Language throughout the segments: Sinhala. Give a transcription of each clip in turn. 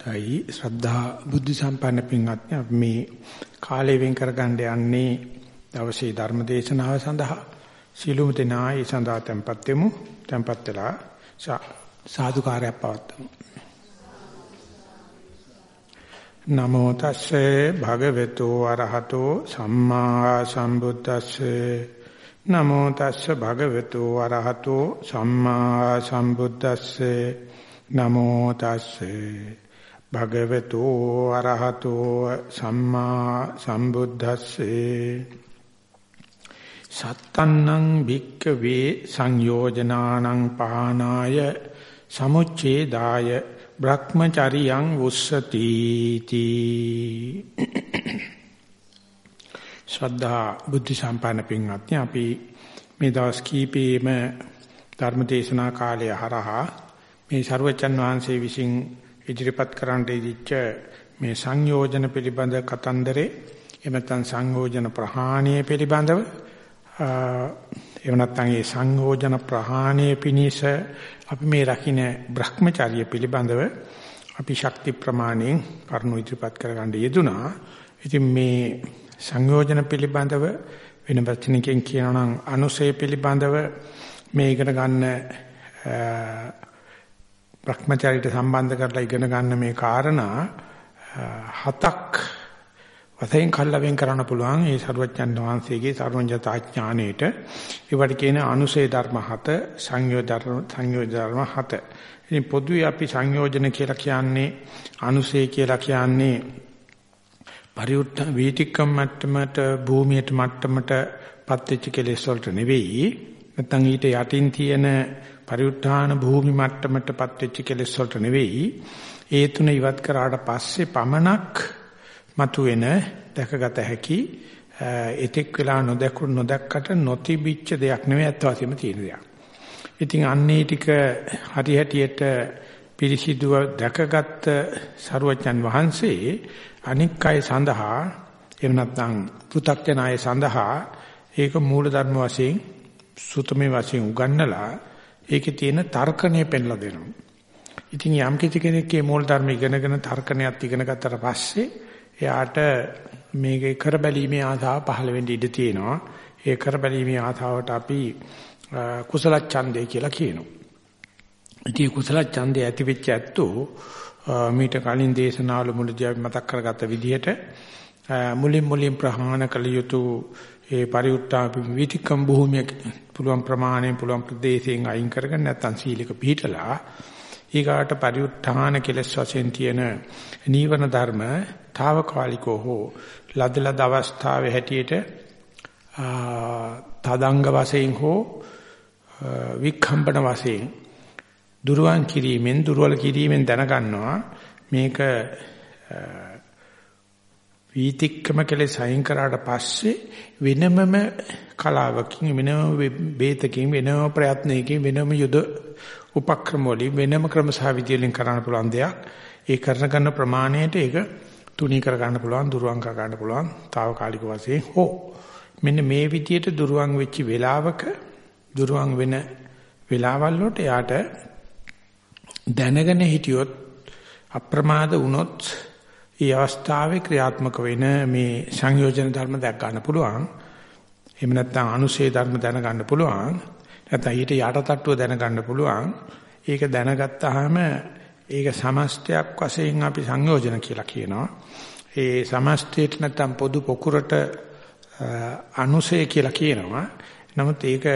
දෛ ශ්‍රද්ධා බුද්ධ සම්පන්න පින්වත්නි අපි මේ කාලය වෙන් කරගන්න යන්නේ දවසේ ධර්ම දේශනාව සඳහා. සීලුම දෙනා ඒ සඳහා tempත් වෙමු. tempත් වෙලා සාදුකාරයක් පවත්වමු. නමෝ තස්සේ භගවතු අරහතෝ සම්මා සම්බුද්දස්සේ. නමෝ තස්සේ භගවතු අරහතෝ සම්මා සම්බුද්දස්සේ. නමෝ තස්සේ භගවතු අරහතෝ සම්මා සම්බුද්දස්සේ සත්තන්නං භික්කවේ සංයෝජනානං පහනාය සමුච්ඡේදාය බ්‍රහ්මචරියං උස්සති තී ශ්‍රද්ධා බුද්ධ සම්පන්න පින්වත්නි අපි මේ දවස් කීපෙම ධර්ම දේශනා කාලය හරහා මේ ਸਰවචන් වහන්සේ විසින් ඉදිරිපත් කරන්නට ඉදිච්ච මේ සංයෝජන පිළිබඳ කතන්දරේ එහෙම නැත්නම් සංයෝජන ප්‍රහාණය පිළිබඳව එහෙම නැත්නම් ඒ සංයෝජන ප්‍රහාණය පිණිස අපි මේ රකින්න Brahmacharya පිළිබඳව අපි ශක්ති ප්‍රමාණයෙන් කරුණු ඉදිරිපත් කරගන්න යෙදුනා. ඉතින් මේ සංයෝජන පිළිබඳව වෙන වචනකින් කියනවා නම් අනුසය පිළිබඳව මේ ඉගෙන ගන්න Brahmacharyaට සම්බන්ධ කරලා ඉගෙන ගන්න මේ කාරණා හතක් වශයෙන් කල්ලාවෙන් කරන්න පුළුවන්. ඒ සරුවච්චන් වහන්සේගේ සර්වඥතා ඥාණයට ඒවට කියන අනුසේ ධර්ම හත සංයෝජ ධර්ම සංයෝජ ධර්ම හත. ඉතින් පොදුවේ අපි සංයෝජන කියලා කියන්නේ අනුසේ කියලා කියන්නේ පරිඋත් වීතික්කම් මට්ටමට භූමියට මට්ටමට පත්වෙච්ච කෙලෙස් වලට නෙවෙයි. නැත්නම් ඊට යටින් තියෙන පරිඋත්ථාන භූමි මට්ටමටපත් වෙච්ච කෙලෙස් වලට නෙවෙයි ඒ තුන ඉවත් කරාට පස්සේ පමණක් මතුවෙන දැකගත හැකි එතෙක් වෙලා නොදැකු නොදැක්කට නොතිබිච්ච දෙයක් නෙවෙයි අත් වශයෙන්ම තියෙන දෙයක්. ඉතින් අන්නේ ටික හරි හැටියට පිරිසිදුව දැකගත් සරුවචන් වහන්සේ අනික් අය සඳහා එහෙම නැත්නම් පෘථග්ජන අය සඳහා ඒක මූල ධර්ම වශයෙන් සුතමේ වශයෙන් උගන්නලා ඒකේ තියෙන තර්කණය පෙන්ලා දෙනවා. ඉතින් යම් කිසි කෙනෙක්ගේ මූල ධර්ම ඉගෙනගෙන තර්කණයක් ඉගෙන ගත්තට පස්සේ එයාට මේකේ කරබැලීමේ ආසාව පහළ වෙන්න ඉඩ තියෙනවා. ඒ කරබැලීමේ ආසාවට අපි කුසල ඡන්දය කියලා කියනවා. ඉතින් කුසල ඡන්දය ඇති වෙච්ච ඇත්තෝ මීට කලින් දේශනාවල මුලදී අපි මතක් කරගත්ත විදිහට මුලින් මුලින් ප්‍රහාණ කළ යුතු ඒ පරිඋත්තා විතිකම් භූමිය පුළුවන් ප්‍රමාණයෙන් පුළුවන් ප්‍රදේශයෙන් අයින් කරගෙන නැත්නම් සීලක පිළිටලා ඊගාට පරිඋත්ථාන කෙලස් වශයෙන් තියෙන නීවරණ ධර්ම తాවකාලිකව හෝ ලදලද අවස්ථාවේ හැටියට තදංග වශයෙන් හෝ වික්ඛම්පන වශයෙන් දුරවන් කිරීමෙන් දුර්වල කිරීමෙන් දැනගන්නවා. මේක වීතික්කම කෙලෙස් අයින් කරාට පස්සේ වෙනමම කලාවකින් වෙනම බේතකින් වෙනම ප්‍රයත්නයකින් වෙනම යුද උපක්‍රම වලින් වෙනම ක්‍රම සහ විදියලින් කරන්න පුළුවන් දෙයක්. ඒ කරන ගන්න ප්‍රමාණයට ඒක තුනී කර ගන්න පුළුවන් දුරවන් කර ගන්න පුළුවන් తాවකාලික වශයෙන් හෝ. මෙන්න මේ විදියට දුරවන් වෙච්ච වෙලාවක දුරවන් වෙන වෙලාවල් වලට යාට දැනගෙන හිටියොත් අප්‍රමාද වුණොත් ඒ අවස්ථාවේ ක්‍රියාත්මක වෙන මේ සංයෝජන ධර්ම දැක් ගන්න පුළුවන්. එහෙම නැත්නම් අනුශේ ධර්ම දැන ගන්න පුළුවන්. නැත්නම් ඊට යටටට්ටුව දැන ගන්න පුළුවන්. ඒක දැනගත්තාම ඒක සමස්තයක් වශයෙන් අපි සංයෝජන කියලා කියනවා. ඒ සමස්තයට නැත්නම් පොදු පොකුරට අනුශේ කියලා කියනවා. නමුත් ඒක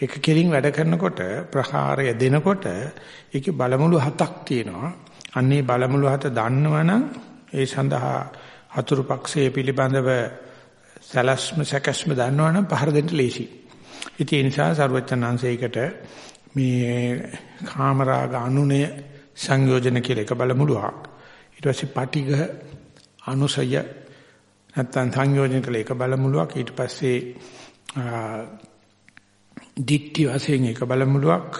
එක කෙලින් වැඩ කරනකොට ප්‍රහාරය දෙනකොට ඒකේ බලමුළු හතක් තියෙනවා. අන්නේ බලමුළු හත දන්නවනම් ඒ සඳහා හතුරු පක්ෂයේ පිළිබඳව සලස්ම සැකස්ම දන්නවනම් පහර දෙන්න ලේසි. ඉතින් ඒ නිසා සරුවචනාංශයකට මේ කාමරාග අනුනය සංයෝජන කියලා එක බලමුළුවක්. ඊට පස්සේ පටිඝ අනුසය නැත්තම් සංයෝජන කියලා එක බලමුළුවක්. ඊට පස්සේ දිට්ඨි වශයෙන් එක බලමුළුවක්.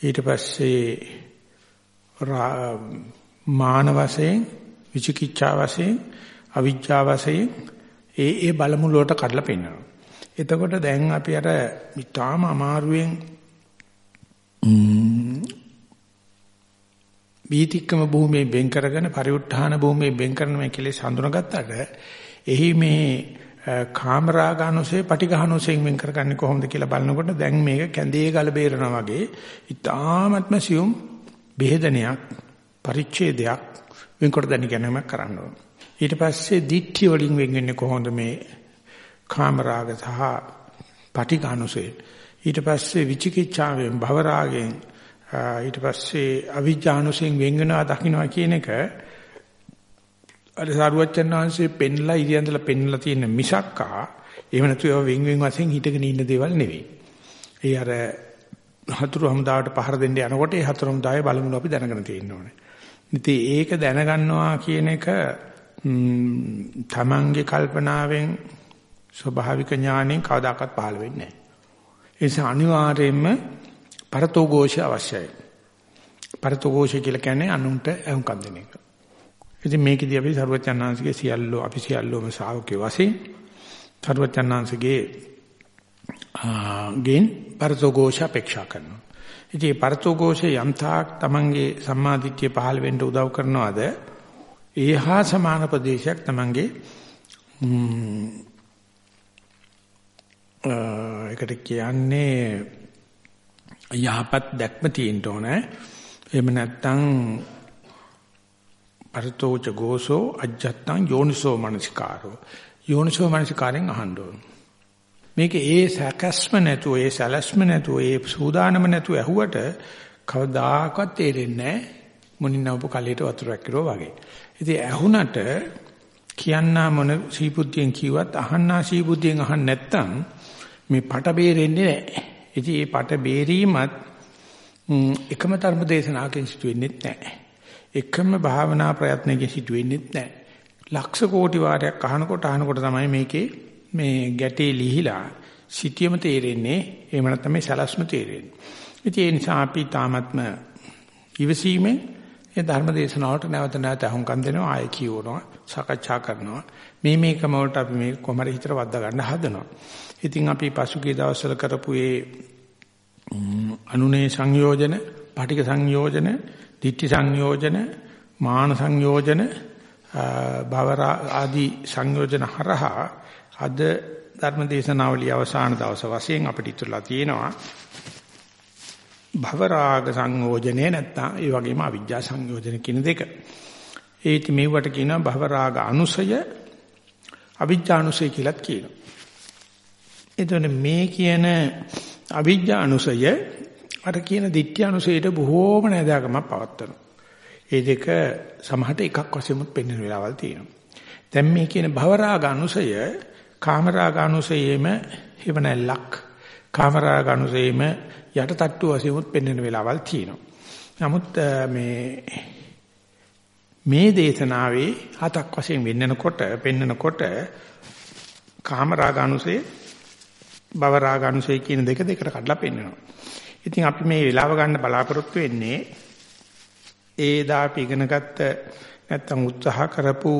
ඊට පස්සේ මාන වශයෙන් විචිකිච්ඡා වශයෙන් අවිජ්ජා වශයෙන් ඒ ඒ බලමුළු වලට කඩලා පෙන්නනවා. එතකොට දැන් අපි අර ඊටාම අමාරුවෙන් වීතික්කම භූමියෙන් වෙන් කරගෙන පරිඋත්ථාන භූමියෙන් වෙන් කරන මේ කෙලෙස් හඳුනාගත්තට එහි මේ කාමරාගානුසය පටිඝානුසයෙන් වෙන් කරගන්නේ කොහොමද කියලා බලනකොට දැන් මේක කැඳේ ගල බේරනවා වගේ ඉතාමත්ම සියුම් බෙහෙදනයක් පරිච්ඡේදයක් වෙන්කොට දැන ගැනීමක් කරන්න ඕන. ඊට පස්සේ දිට්ඨිය වලින් වෙන් වෙන්නේ කොහොමද මේ කාමරාග සහ පටිඝානුසය. ඊට පස්සේ විචිකිච්ඡාවෙන් භවරාගෙන් ඊට පස්සේ අවිජ්ජානුසයෙන් වෙන් වෙනවා දකින්නවා කියන එක අර සාරුවච්චන් වහන්සේ පෙන්ලා ඉරියන්දලා පෙන්ලා තියෙන මිසක්කා එහෙම නැතු ඒවා වෙන් වෙන් වශයෙන් හිටගෙන ඉන්න දේවල් නෙවෙයි. ඒ අර හතුරු හමුදාවට පහර දෙන්න යනකොට ඒ හතුරු හමුදාවේ බලමුණු අපි දැනගෙන තියෙන්න ඕනේ. ඉතින් ඒක දැනගන්නවා කියන එක තමන්ගේ කල්පනාවෙන් ස්වභාවික ඥාණයෙන් කවදාකවත් පහළ වෙන්නේ නැහැ. ඒ නිසා අනිවාර්යයෙන්ම පරතෝഘോഷය අවශ්‍යයි. පරතෝഘോഷය කියලා කියන්නේ අනුන්ට ඇහුම්කන් දෙන එක. ඉතින් මේකෙදී අපි සරුවචනාංශගේ සියල්ලෝ අපි සියල්ලෝම ශා วก යෝ වශයෙන් සරුවචනාංශගේ ගෙන් පරතෝഘോഷ අපේක්ෂා කරනවා. ඉතින් මේ පරතෝഘോഷේ යම්තාක් තමන්ගේ සම්මාදිට්ඨිය පහළ වෙන්න උදව් කරනවාද? ඒහා සමාන ප්‍රදේශයක් තමන්ගේ ඒකට කියන්නේ යහපත් දැක්ම තියෙන්න ඕනේ. එහෙම නැත්නම් අර්ථෝච ගෝසෝ අජත්තං යෝනිසෝ මනසිකාරෝ යෝනිසෝ මනසිකාරෙන් අහන්න ඕනේ. මේක ඒ සැකස්ම නැතුව ඒ සැලස්ම නැතුව ඒ සූදානම නැතුව ඇහුවට කවදාකවත් තේරෙන්නේ නැහැ මුනින්නවපු කලයට වතුරක් කිරෝ වගේ. ඉතින් ඇහුණට කියන්නා මොන සීබුද්ධියෙන් කිව්වත් අහන්නා සීබුද්ධියෙන් අහන්න නැත්තම් මේ පට බේරෙන්නේ නැහැ. ඉතින් මේ පට බේරීමත් එකම ධර්ම දේශනාවකින් සිදු වෙන්නේ නැහැ. එකම භාවනා ප්‍රයත්නයකින් සිදු වෙන්නේ නැහැ. ලක්ෂ කෝටි වාරයක් අහනකොට අහනකොට තමයි මේකේ මේ ගැටේ ලිහිලා සිටියම තේරෙන්නේ එහෙම නැත්නම් මේ සලස්ම තේරෙන්නේ. ඉතින් ඒ නිසා අපි තාමත්ම ඉවසීමෙන් ඒ ධර්ම දේශනාවට නැවත නැවත අහුම්කම් දෙනවා ආයෙ කියවනවා සාකච්ඡා කරනවා මේ මේකම වලට අපි මේ කොමර හිතට වද්දා ගන්න හදනවා. ඉතින් අපි පසුගිය දවස්වල කරපු ඒ අනුනේ සංයෝජන, පාටික සංයෝජන ditthi සංයෝජන, මාන සංයෝජන, භවර ආදී සංයෝජන හරහා අද ධර්මදේශනාවලිය අවසාන දවස වශයෙන් අපිට ඉතුරුලා තියෙනවා භවරාග සංයෝජනේ නැත්නම් ඒ වගේම අවිජ්ජා සංයෝජන කියන දෙක. ඒත් මේවට කියනවා භවරාග අනුසය අවිජ්ජා අනුසය කියලාත් කියනවා. එතකොට මේ කියන අවිජ්ජා අනුසය අර කියන ditthya අනුසයට බොහෝම නැදාගමක් පවත්වනවා. ඒ දෙක සමහරට එකක් වශයෙන්ම පෙන්වන වෙලාවල් තියෙනවා. දැන් මේ කියන භවරාග අනුසය කාමරාග අනුසයෙම හිවණැල්ලක් කාමරාග අනුසයෙම යටටට්ටු වශයෙන්ම පෙන්වන වෙලාවල් තියෙනවා. නමුත් මේ මේ දේශනාවේ හතක් වශයෙන් වෙන්නකොට පෙන්නකොට කාමරාග අනුසය භවරාග අනුසය කියන දෙක දෙකට කඩලා පෙන්නනවා. ඉතින් අපි මේ වෙලාව ගන්න බලාපොරොත්තු වෙන්නේ ඒ දාපි ඉගෙනගත්ත නැත්තම් උත්සාහ කරපු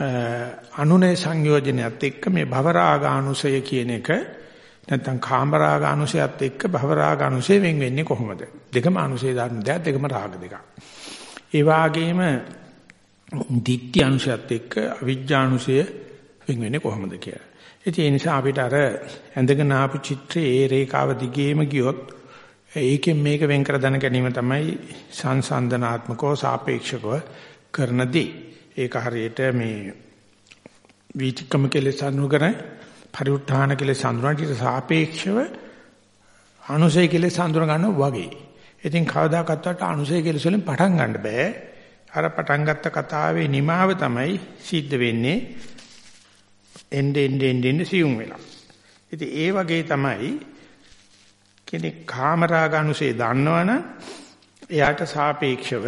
අනුනේ සංයෝජනයත් එක්ක මේ භවරාගානුසය කියන එක නැත්තම් කාමරාගානුසයත් එක්ක භවරාගානුසය වෙන් වෙන්නේ කොහොමද? දෙකම අනුසය ධර්ම දෙක දෙකම රාග දෙකක්. ඒ වාගේම ditthi අනුසයත් එක්ක අවිජ්ජානුසය වෙන් වෙන්නේ කොහොමද කියලා. ඉතින් ඒ නිසා අපිට අර ඇඳගෙන ආපු චිත්‍රයේ ඒ රේඛාව දිගේම ගියොත් ඒකෙන් මේක වෙන් කර දැන ගැනීම තමයි සංසන්දනාත්මකව සාපේක්ෂකව කරන දේ. ඒක හරියට මේ වීතිකම කෙලෙස් අනුගන පරිඋත්ථාන කෙලෙස් අනුරන්ට සාපේක්ෂව අනුසය කෙලෙස් අඳුර ගන්නවා වගේ. ඉතින් කවදාකවත් අනුසය කෙලෙස් වලින් පටන් ගන්න බෑ. අර පටන් ගත්ත කතාවේ නිමාව තමයි සිද්ධ වෙන්නේ. එnde end end end සියුම් වෙලා. ඉතින් ඒ වගේ තමයි කෙනෙක් කාමරාග අනුසේ දන්නවනම් එයාට සාපේක්ෂව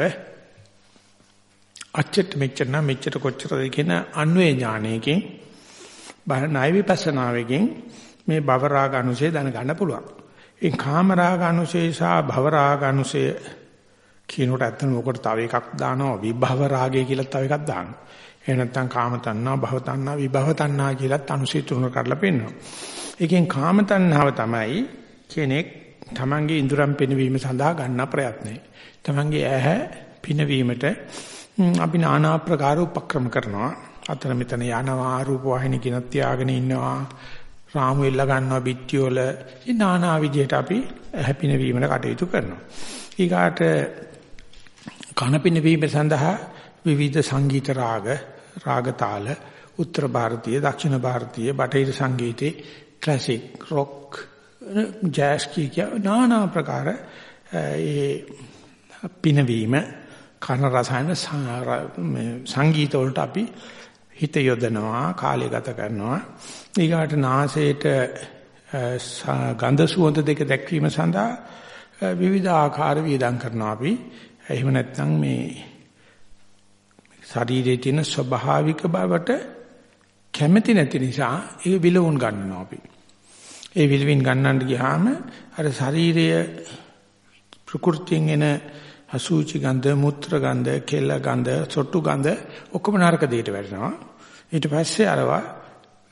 අච්චට මෙච්චර නම් මෙච්චර කොච්චරද කියන අන්වේ ඥානයකින් බණයි විපස්සනාවකින් මේ භව රාග අනුසේ දැනගන්න පුළුවන්. ඒ කාම රාග අනුසේ සහ භව රාග අනුසේ කියනකොට ඇත්තම මොකට තව එකක් දානවා විභව රාගය කියලා තව එකක් දානවා. එහෙම නැත්නම් කාම තණ්හා භව තණ්හා විභව තණ්හා කියලා අනුසේ තුන කරලා පෙන්නනවා. ඒකෙන් කාම තණ්හාව තමයි කෙනෙක් තමන්ගේ ඉඳුරම් පෙනවීම සඳහා ගන්න ප්‍රයත්නය. තමන්ගේ ඇහැ පිනවීමට අපි নানা ආකාර උපක්‍රම කරනවා. අතන මෙතන යනවා රූප වාහිනී කිනත් තියාගෙන ඉන්නවා. රාමු එල්ල ගන්නවා පිටිය වල. ඉතින් নানা විදිහට අපි හැපින වීමන කටයුතු කරනවා. ඊගාට කනපින වීම සඳහා විවිධ සංගීත රාග, රාග තාල, උත්තර ಭಾರತೀಯ, දක්ෂිණ ಭಾರತೀය, බටහිර සංගීතේ ක්ලාසික්, රොක්, ජෑස් කිය නානා ප්‍රකාර ඒ පිනවීම කන රසයන සංගීත වලට අපි හිත යොදනවා කාලය ගත කරනවා. ඊගාට නාසයට ගන්ධ සුවඳ දෙක දැක්වීම සඳහා විවිධ ආකාර වියදම් කරනවා අපි. එහෙම නැත්නම් මේ ශරීරයේ තියෙන ස්වභාවික බවට කැමැති නැති නිසා ඒක විලවුන් ගන්නවා අපි. ඒ විලවින් ගන්නන්න ගියාම අර ශරීරය ප්‍රകൃතියෙන් එන අසුචි ගන්ධ, මුත්‍ර ගන්ධ, කෙල ගන්ධ, සොට්ටු ගන්ධ ඔක්කොම නරක දෙයට වැටෙනවා. ඊට පස්සේ අරවා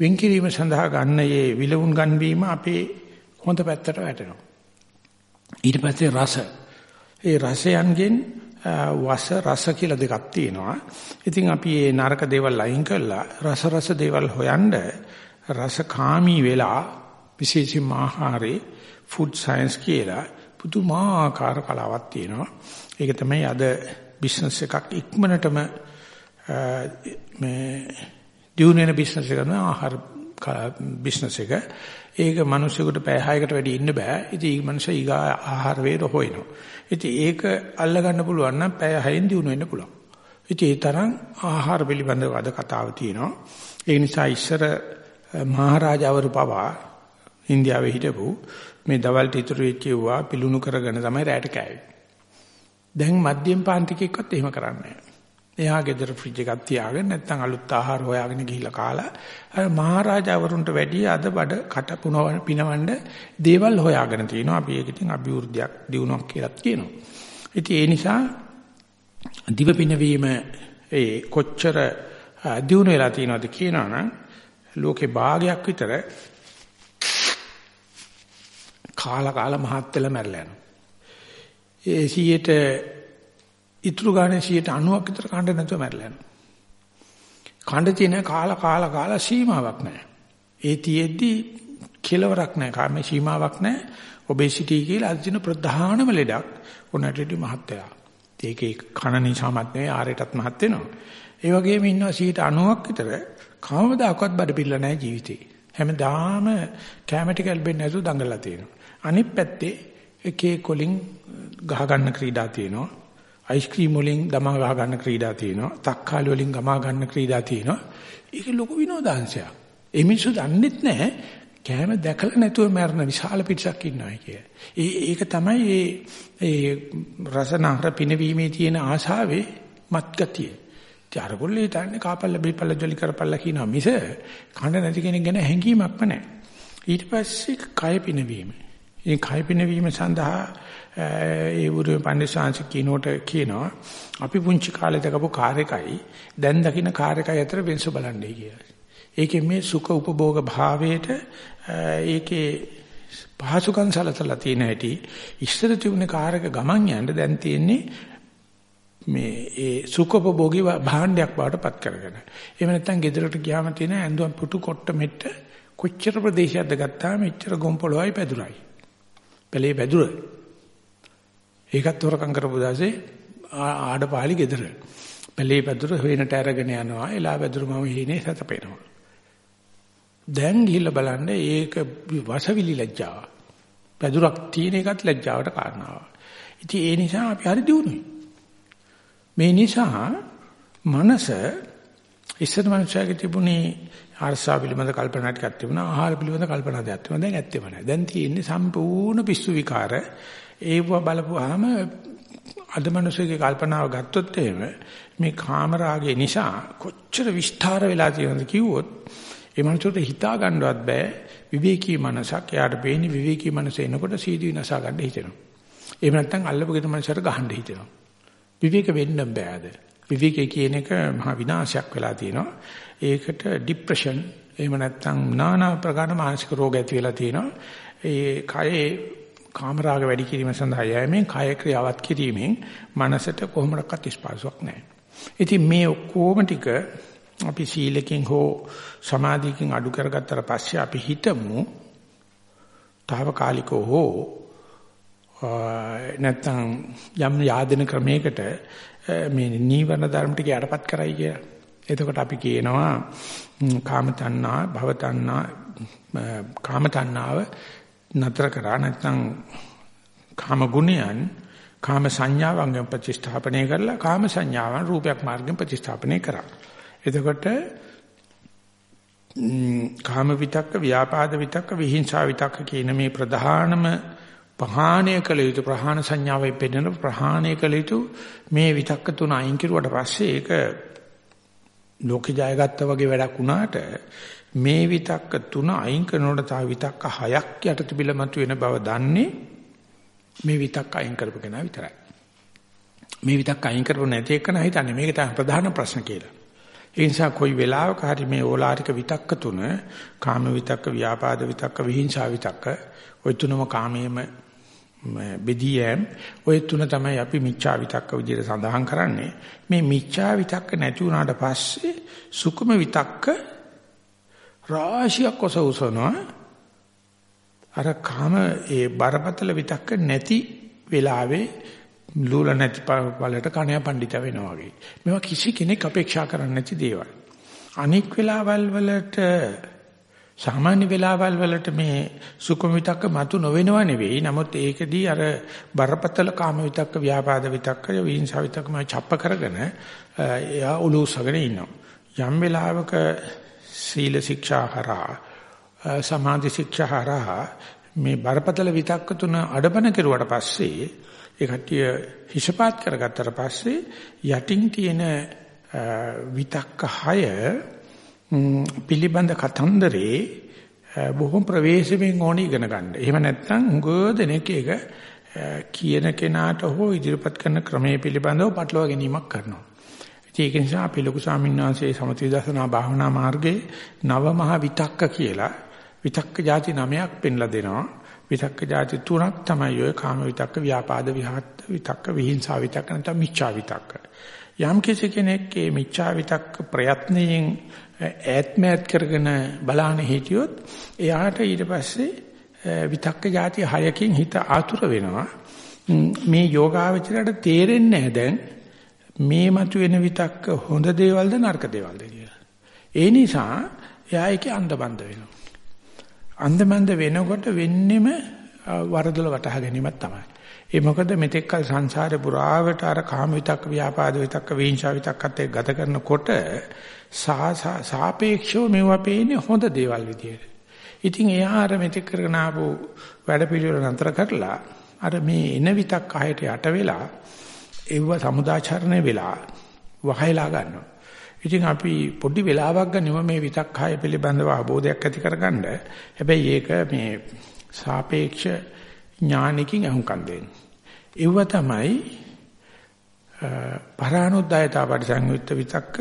වෙන් කිරීම සඳහා ගන්න මේ විලවුන් ගන්වීම අපේ හොඳ පැත්තට වැටෙනවා. ඊට පස්සේ රස. ඒ රසයන්ගෙන් වස රස කියලා දෙකක් තියෙනවා. ඉතින් අපි මේ නරක දේවල් අයින් කළා රස රස දේවල් හොයනද රසකාමී වෙලා විශේෂයෙන්ම ආහාරේ ෆුඩ් සයන්ස් කියලා පුදුමාකාර කලාවක් තියෙනවා. ඒක තමයි අද බිස්නස් එකක් ඉක්මනටම මේ දියුණු වෙන බිස්නස් එක කරන ආහාර බිස්නස් එක. ඒක මිනිස්සුන්ට පැය 6කට වැඩි ඉන්න බෑ. ඉතින් මේ මිනිස්සු ඊගා ආහාර වේද හොයනවා. ඉතින් ඒක අල්ල ගන්න පුළුවන් නම් පැය 6න් දියුණු වෙන්න පුළුවන්. ඉතින් ඒ තරම් ආහාර පිළිබඳව අද කතාව තියෙනවා. ඒ නිසා ඉස්සර මහරජාවරු පවා ඉන්දියාවේ හිටපු මේ දවල්ට ඉතුරු වෙච්ච ඒවා පිලුණු කරගෙන තමයි රැට කෑවේ. දැන් මධ්‍යම පාන්තිකෙක්වත් එහෙම කරන්නේ නැහැ. එයා ගෙදර ෆ්‍රිජ් එකක් තියාගෙන නැත්නම් අලුත් ආහාර හොයාගෙන ගිහිල්ලා කාලා අර මහරජාවරුන්ට වැඩිය අද බඩ කට පුනවන පිනවන්න දේවල් හොයාගෙන තිනවා. අපි ඒක ඉතින් අභිවෘද්ධියක් දිනුවක් කියලා කියනවා. ඉතින් ඒ නිසා දිව පිනවීම ඒ කොච්චර දිනු වෙලා තියෙනවද කියනවනම් ලෝකේ භාගයක් විතර කාලා කාලා මහත් වෙලා මැරලා යනවා. ඒ 100ට ඉතුරු ගානේ 90ක් විතර කණ්ඩ නැතුව මැරලා යනවා. කණ්ඩ තියෙන කාලා කාලා කාලා සීමාවක් නැහැ. ඒ තියෙද්දි කෙලවරක් නැහැ. කාමේ සීමාවක් නැහැ. ඔබේසිටි කියලා අද දින ප්‍රධානම ලෙඩක් උනටටි මහත් වෙලා. ඒකේ කන නිසාමත් නෙවෙයි ආරයටත් මහත් වෙනවා. ඒ වගේම ඉන්නවා 90ක් විතර කවමදාකවත් බඩ පිල්ල නැහැ ජීවිතේ. හැමදාම කැමැටිකල් බෙන්නේ නැතුව දඟලලා තියෙනවා. අනිත් පැත්තේ කේක් වලින් ගහ ගන්න ක්‍රීඩා තියෙනවා. අයිස්ක්‍රීම් වලින් දමා ගහ ගන්න ක්‍රීඩා තියෙනවා. තක්කාලි වලින් ගමා ගන්න ක්‍රීඩා තියෙනවා. ඒක ලොකු විනෝදාංශයක්. ඒ මිනිස්සු දන්නෙත් නැහැ කෑම දැකලා නැතුව මරන විශාල පිටසක් ඉන්නවා කිය. ඒ ඒක තමයි ඒ ඒ රසනාහර පිනවීමේ තියෙන ආශාවේ මත්ගතිය. ජාරගොල්ලේ තන්නේ කාපල්ල බීපල්ල ජොලි කරපල්ල කියනවා මිස කන්න නැති කෙනෙක් ගැන හැඟීමක්ම නැහැ. ඊට පස්සේ කය පිනවීම. මේ කය පිනවීම සඳහා ඒ වුරු පඬිස්සාංශ කිනෝට කියනවා අපි පුංචි කාලේ දකපු කාර් එකයි දැන් දකින්න කාර් එකයි අතර වෙනස බලන්නයි කියලා. ඒකේ මේ සුඛ උපභෝග භාවයට ඒකේ පහසුකම් සලසලා තියෙන හැටි ඉස්සර තිබුණේ කාර් එක ගමන් යන්න දැන් තියෙන්නේ මේ ඒ සුඛෝපභෝගී භාණ්ඩයක් බවට පත් කරගෙන. එහෙම නැත්නම් ගෙදරට ගියාම තියෙන ඇඳුම් පුටු කොට්ට මෙට්ට කොච්චර ප්‍රදේශයක්ද ගත්තාම එච්චර ගොම්පොළොයි පැදුරයි. පැලේ පැදුර. ඒකත් හොරකම් කරපු දාසේ ආඩපාලි ගෙදර. පැලේ පැදුර හොයනට අරගෙන යනවා. එලා පැදුර මම හීනේ සතපේනවා. දැන් ගිහිල්ලා බලන්න ඒක වසවිලි ලැජ්ජාව. පැදුරක් තියෙන එකත් ලැජ්ජාවට කාරණාවක්. ඉතින් ඒ නිසා අපි හරි දියුණුයි. මේ නිසා මනස ඉස්සර මනුෂයාගේ තිබුණේ ආර්සා පිළිබඳ කල්පනා ටිකක් තිබුණා. ආහාර පිළිබඳ කල්පනා දෙයක් තිබුණා. දැන් ඇත්තෙම නැහැ දැන් තියෙන්නේ සම්පූර්ණ පිස්සු විකාර. ඒව බලපුවාම අද මිනිස්සුගේ කල්පනාව ගත්තොත් එහෙම මේ කාමරාගේ නිසා කොච්චර විස්තර වෙලා තියෙනවද කිව්වොත් ඒ මනුස්සයට හිතා ගන්නවත් බෑ. විවේකී මනසක් එයාට පේන්නේ විවේකී මනස එනකොට සීදී විනාශා ගන්න හිතෙනවා. එහෙම නැත්නම් අල්ලපු ගෙදර මනුස්සයට ගහන්න හිතෙනවා. විවේක වෙන්න බෑද විවේකයේ කියන එක මහා විනාශයක් වෙලා තියෙනවා. ඒකට ડિප්‍රෙෂන් එහෙම නැත්නම් নানা ප්‍රකාර මානසික රෝග ඇති වෙලා තියෙනවා. ඒ කයේ කාමරාග වැඩි කිරීම සඳහා යෑමෙන් කය ක්‍රියාවත් කිරීමෙන් මනසට කොහොමඩක්වත් ස්පර්ශයක් නැහැ. ඉතින් මේ ඔක්කොම ටික අපි සීලකින් හෝ සමාධියකින් අඩු කරගත්තට පස්සේ අපි හිතමු తాවකාලිකව හෝ නැත්නම් යම් යාදෙන ක්‍රමයකට මේ නීවරණ ධර්ම ටික යටපත් කරයි කියලා. එතකොට අපි කියනවා කාම තණ්හා, භව තණ්හා, කාම තණ්හාව නතර කරා නැත්නම් කාම ගුණයන් කාම සංඥාවන් ප්‍රතිස්ථාපනය කරලා කාම සංඥාවන් රූපයක් මාර්ගෙන් ප්‍රතිස්ථාපනය කරා. එතකොට කාම විතක්ක, ව්‍යාපාද විතක්ක, විහිංසා විතක්ක කියන මේ ප්‍රධානම ප්‍රහාණය කළ යුතු ප්‍රහාණ සංඥාවෙන් පෙන්නන ප්‍රහාණය කළ යුතු මේ විතක්ක තුන අයින් කරුවට පස්සේ ඒක ලෝකේ ජයගත්තා වගේ වැඩක් වුණාට මේ විතක්ක තුන අයින් කරනකොට තව විතක්ක හයක් යට තිබිලා මතුවෙන බව දන්නේ මේ විතක්ක අයින් කරපු කෙනා විතරයි. මේ විතක්ක අයින් කරපු නැති එකන හිතන්නේ මේක තමයි ප්‍රධාන ප්‍රශ්න කියලා. ඒ නිසා කොයි වෙලාවක හරි මේ ඕලාරික විතක්ක තුන කාම විතක්ක, ව්‍යාපාද විතක්ක, විහිංසා විතක්ක ওই තුනම කාමයේම බෙදීයම්. ওই තුන තමයි අපි මිච්ඡා විතක්ක විදිහට සඳහන් කරන්නේ. මේ මිච්ඡා විතක්ක නැති වුණාට පස්සේ සුකුම විතක්ක රාශියක් ඔසවනවා. අර කාම ඒ බරපතල විතක්ක නැති වෙලාවේ ලූල නැති වලට කණය පඬිත වෙනවා වගේ. මේවා කිසි කෙනෙක් අපේක්ෂා කරන්නේ නැති දේවල්. අනික් වෙලාවල් වලට සාමාන්‍ය වෙලාවල් වලට මේ සුඛම විතක්ක මතු නොවෙනව නෙවෙයි. නමුත් ඒකදී අර බරපතල කාම විතක්ක, ව්‍යාපාද විතක්ක, විහිංසා විතක්කම ڇප්ප කරගෙන එයා උලූසගෙන ඉන්නවා. යම් වෙලාවක සීල ශික්ෂා හරහා සමාධි ශික්ෂා හරහා මේ බරපතල විතක්ක තුන අඩපණ කෙරුවට පස්සේ ඒ කට්ටිය හිසපාත් කරගත්තට පස්සේ යටින් තියෙන විතක්ක 6 පිළිබඳ කතන්දරේ බොහොම ප්‍රවේශමෙන් ඕනේ ඉගෙන ගන්න. එහෙම නැත්නම් උගෝ දෙනෙක් ඒක කියන කෙනාට හෝ ඉදිරිපත් කරන ක්‍රමයේ පිළිබඳව පටලවා ගැනීමක් කරනවා. ඒක නිසා අපි ලොකු ස්වාමීන් වහන්සේ සමථවිදර්ශනා භාවනා මාර්ගයේ නව මහ විතක්ක කියලා විතක්ක ಜಾති නමයක් පෙන්ලා දෙනවා. විතක්ක ಜಾති තුනක් තමයි ඔය කාම විතක්ක, ව්‍යාපාද විහත් විතක්ක, විහිංසා විතක්ක නැත්නම් මිච්ඡා විතක්ක. යම් කෙනෙක් මේ මිච්ඡා විතක්ක ප්‍රයත්නයෙන් ඈත්මෑත් කරගෙන බලාන හිටියොත් එයාට ඊට පස්සේ විතක්ක જાති හයකින් හිත ආතුර වෙනවා මේ යෝගාවචරයට තේරෙන්නේ නැහැ දැන් මේ මතුවෙන විතක්ක හොඳ දේවල්ද නරක දේවල්ද කියලා. ඒ නිසා එයා ඒකේ අන්ධබන්ද වෙනවා. අන්ධබන්ද වෙනකොට වෙන්නෙම වරදොල වටහා ගැනීමක් තමයි. ඒ මොකද මෙතෙක් කල සංසාරේ පුරාවට අර කාම විතක්ක ව්‍යාපාද විතක්ක වේංචා විතක්කත් එක්ක ගත කරනකොට සාපේක්ෂව මේවා පේන්නේ හොඳ දේවල් විදියට. ඉතින් එයා අර මෙතෙක් කරගෙන ආපු වැඩපිළිවෙල නතර කරලා අර මේ එන විතක් අහයට යට වෙලා ඒව සමුදාචරණය වෙලා වහයලා ගන්නවා. ඉතින් අපි පොඩි වෙලාවක් ගන්නෙම මේ විතක් ආය පිළිබඳව අවබෝධයක් ඇති කරගන්න. හැබැයි ඒක මේ සාපේක්ෂ ඥානකින් අහුම්කම් දෙන්නේ. ඒව තමයි පරානුද්යතා පරිසංයුක්ත විතක්ක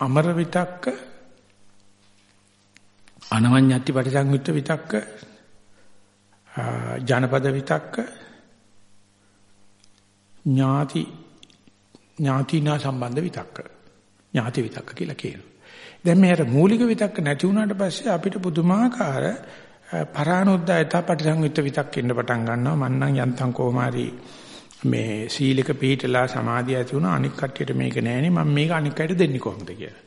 අමර විතක්ක අනවඤ්ඤති පරිසංයුක්ත විතක්ක ජනපද විතක්ක ඥාති ඥාතිනා සම්බන්ධ විතක්ක ඥාති විතක්ක කියලා කියනවා. දැන් මේකට මූලික විතක්ක නැති වුණාට පස්සේ අපිට පුදුමාකාර පරානුද්යතා පරිසංයුක්ත විතක්ක ඉන්න පටන් ගන්නවා. මන්නම් යන්තම් කොහොමාරි මේ සීලක පිළිහිටලා සමාධිය ඇති වුණා. අනික් කට්ටියට මේක නෑනේ. මම මේක අනික් අයට දෙන්නේ කොහොමද කියලා.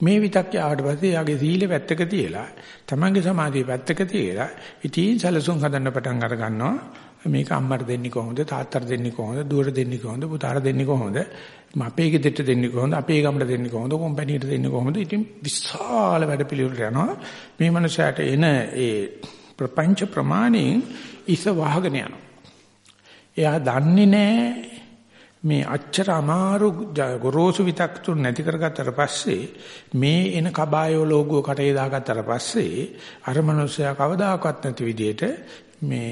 මේ විතක්කේ ආවට පස්සේ යාගේ සීල පැත්තක තියලා තමන්ගේ සමාධිය පැත්තක තියලා ඉතින් සැලසුම් හදන්න පටන් අර ගන්නවා. මේක අම්මට දෙන්නේ කොහොමද? තාත්තට දෙන්නේ කොහොමද? දුවට දෙන්නේ කොහොමද? පුතාට දෙන්නේ කොහොමද? අපේ ගෙදරට දෙන්නේ කොහොමද? අපේ ගමට දෙන්නේ කොහොමද? කොම්පැනියට දෙන්නේ කොහොමද? ඉතින් විශාල වැඩ පිළිවෙලට යනවා. මේ මනුස්සයාට එන ඒ ප්‍රපංච ප්‍රමාණයෙන් ඉස වහගෙන යනවා. එයා දන්නේ නැහැ මේ අච්චර අමාරු ගොරෝසු විතක් තුන නැති කරගත්තට පස්සේ මේ එන කබායෝ ලෝගෝ කටේ දාගත්තට පස්සේ අර මනුස්සයා කවදාකවත් නැති විදිහට මේ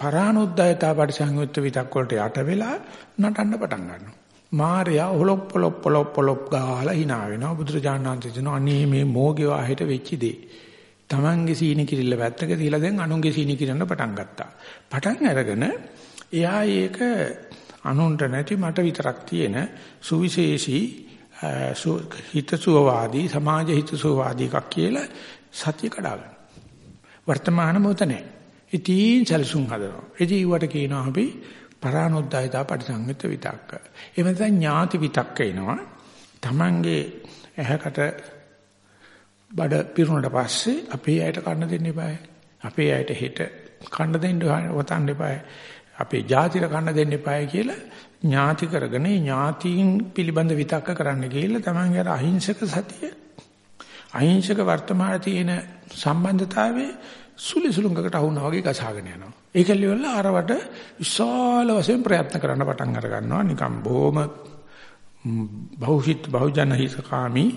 පරානුද්යතා පරිසංයුක්ත විතක් වලට යට වෙලා නටන්න පටන් ගන්නවා. මාර්යා හොලොප් පොලොප් පොලොප් පොලොප් ගාලා hina වෙනවා. බුදුරජාණන් වහන්සේ කියනවා අනේ මේ මෝගේ වාහෙට වෙච්ච දේ. Tamange සීනි කිරිල්ල පැත්තක තියලා දැන් අනුන්ගේ සීනි කිරන්න පටන් ගත්තා. පටන් අරගෙන එයා ඒක අනුන්ට නැති මට විතරක් තියෙන සුවිශේෂී හිතසුවවාදී සමාජ හිතසුවවාදී එකක් කියලා සත්‍ය කඩාගන්න. වර්තමාන මොහොත නැහැ. ඉතින් සැලසුම් හදනවා. ඉතින් ඊවට කියනවා අපි පරානොද්දායතා පරිසංගත විතක්ක. එහෙම නැත්නම් ඥාති විතක්ක එනවා. Tamange ඇහැකට බඩ පිරුණට පස්සේ අපේ අයට කන්න දෙන්න එපායි. අපේ අයට හෙට කන්න දෙන්න වතන්න එපායි. අපේ ජාතිර කන්න දෙන්න එපායි කියලා ඥාති කරගෙන ඥාතීන් පිළිබඳ විතක්ක කරන්න කියලා තමන්ගේ අර අහිංසක සතිය අහිංසක වර්තමානයේ තියෙන සම්බන්ධතාවයේ සුලිසුලුංගකට අහුනා වගේ ගසාගෙන යනවා. ඒක liwල අරවට විශාල වශයෙන් ප්‍රයත්න කරන්න පටන් අර ගන්නවා. නිකම් බොහොම බහුහිත බහුජන හිතකාමී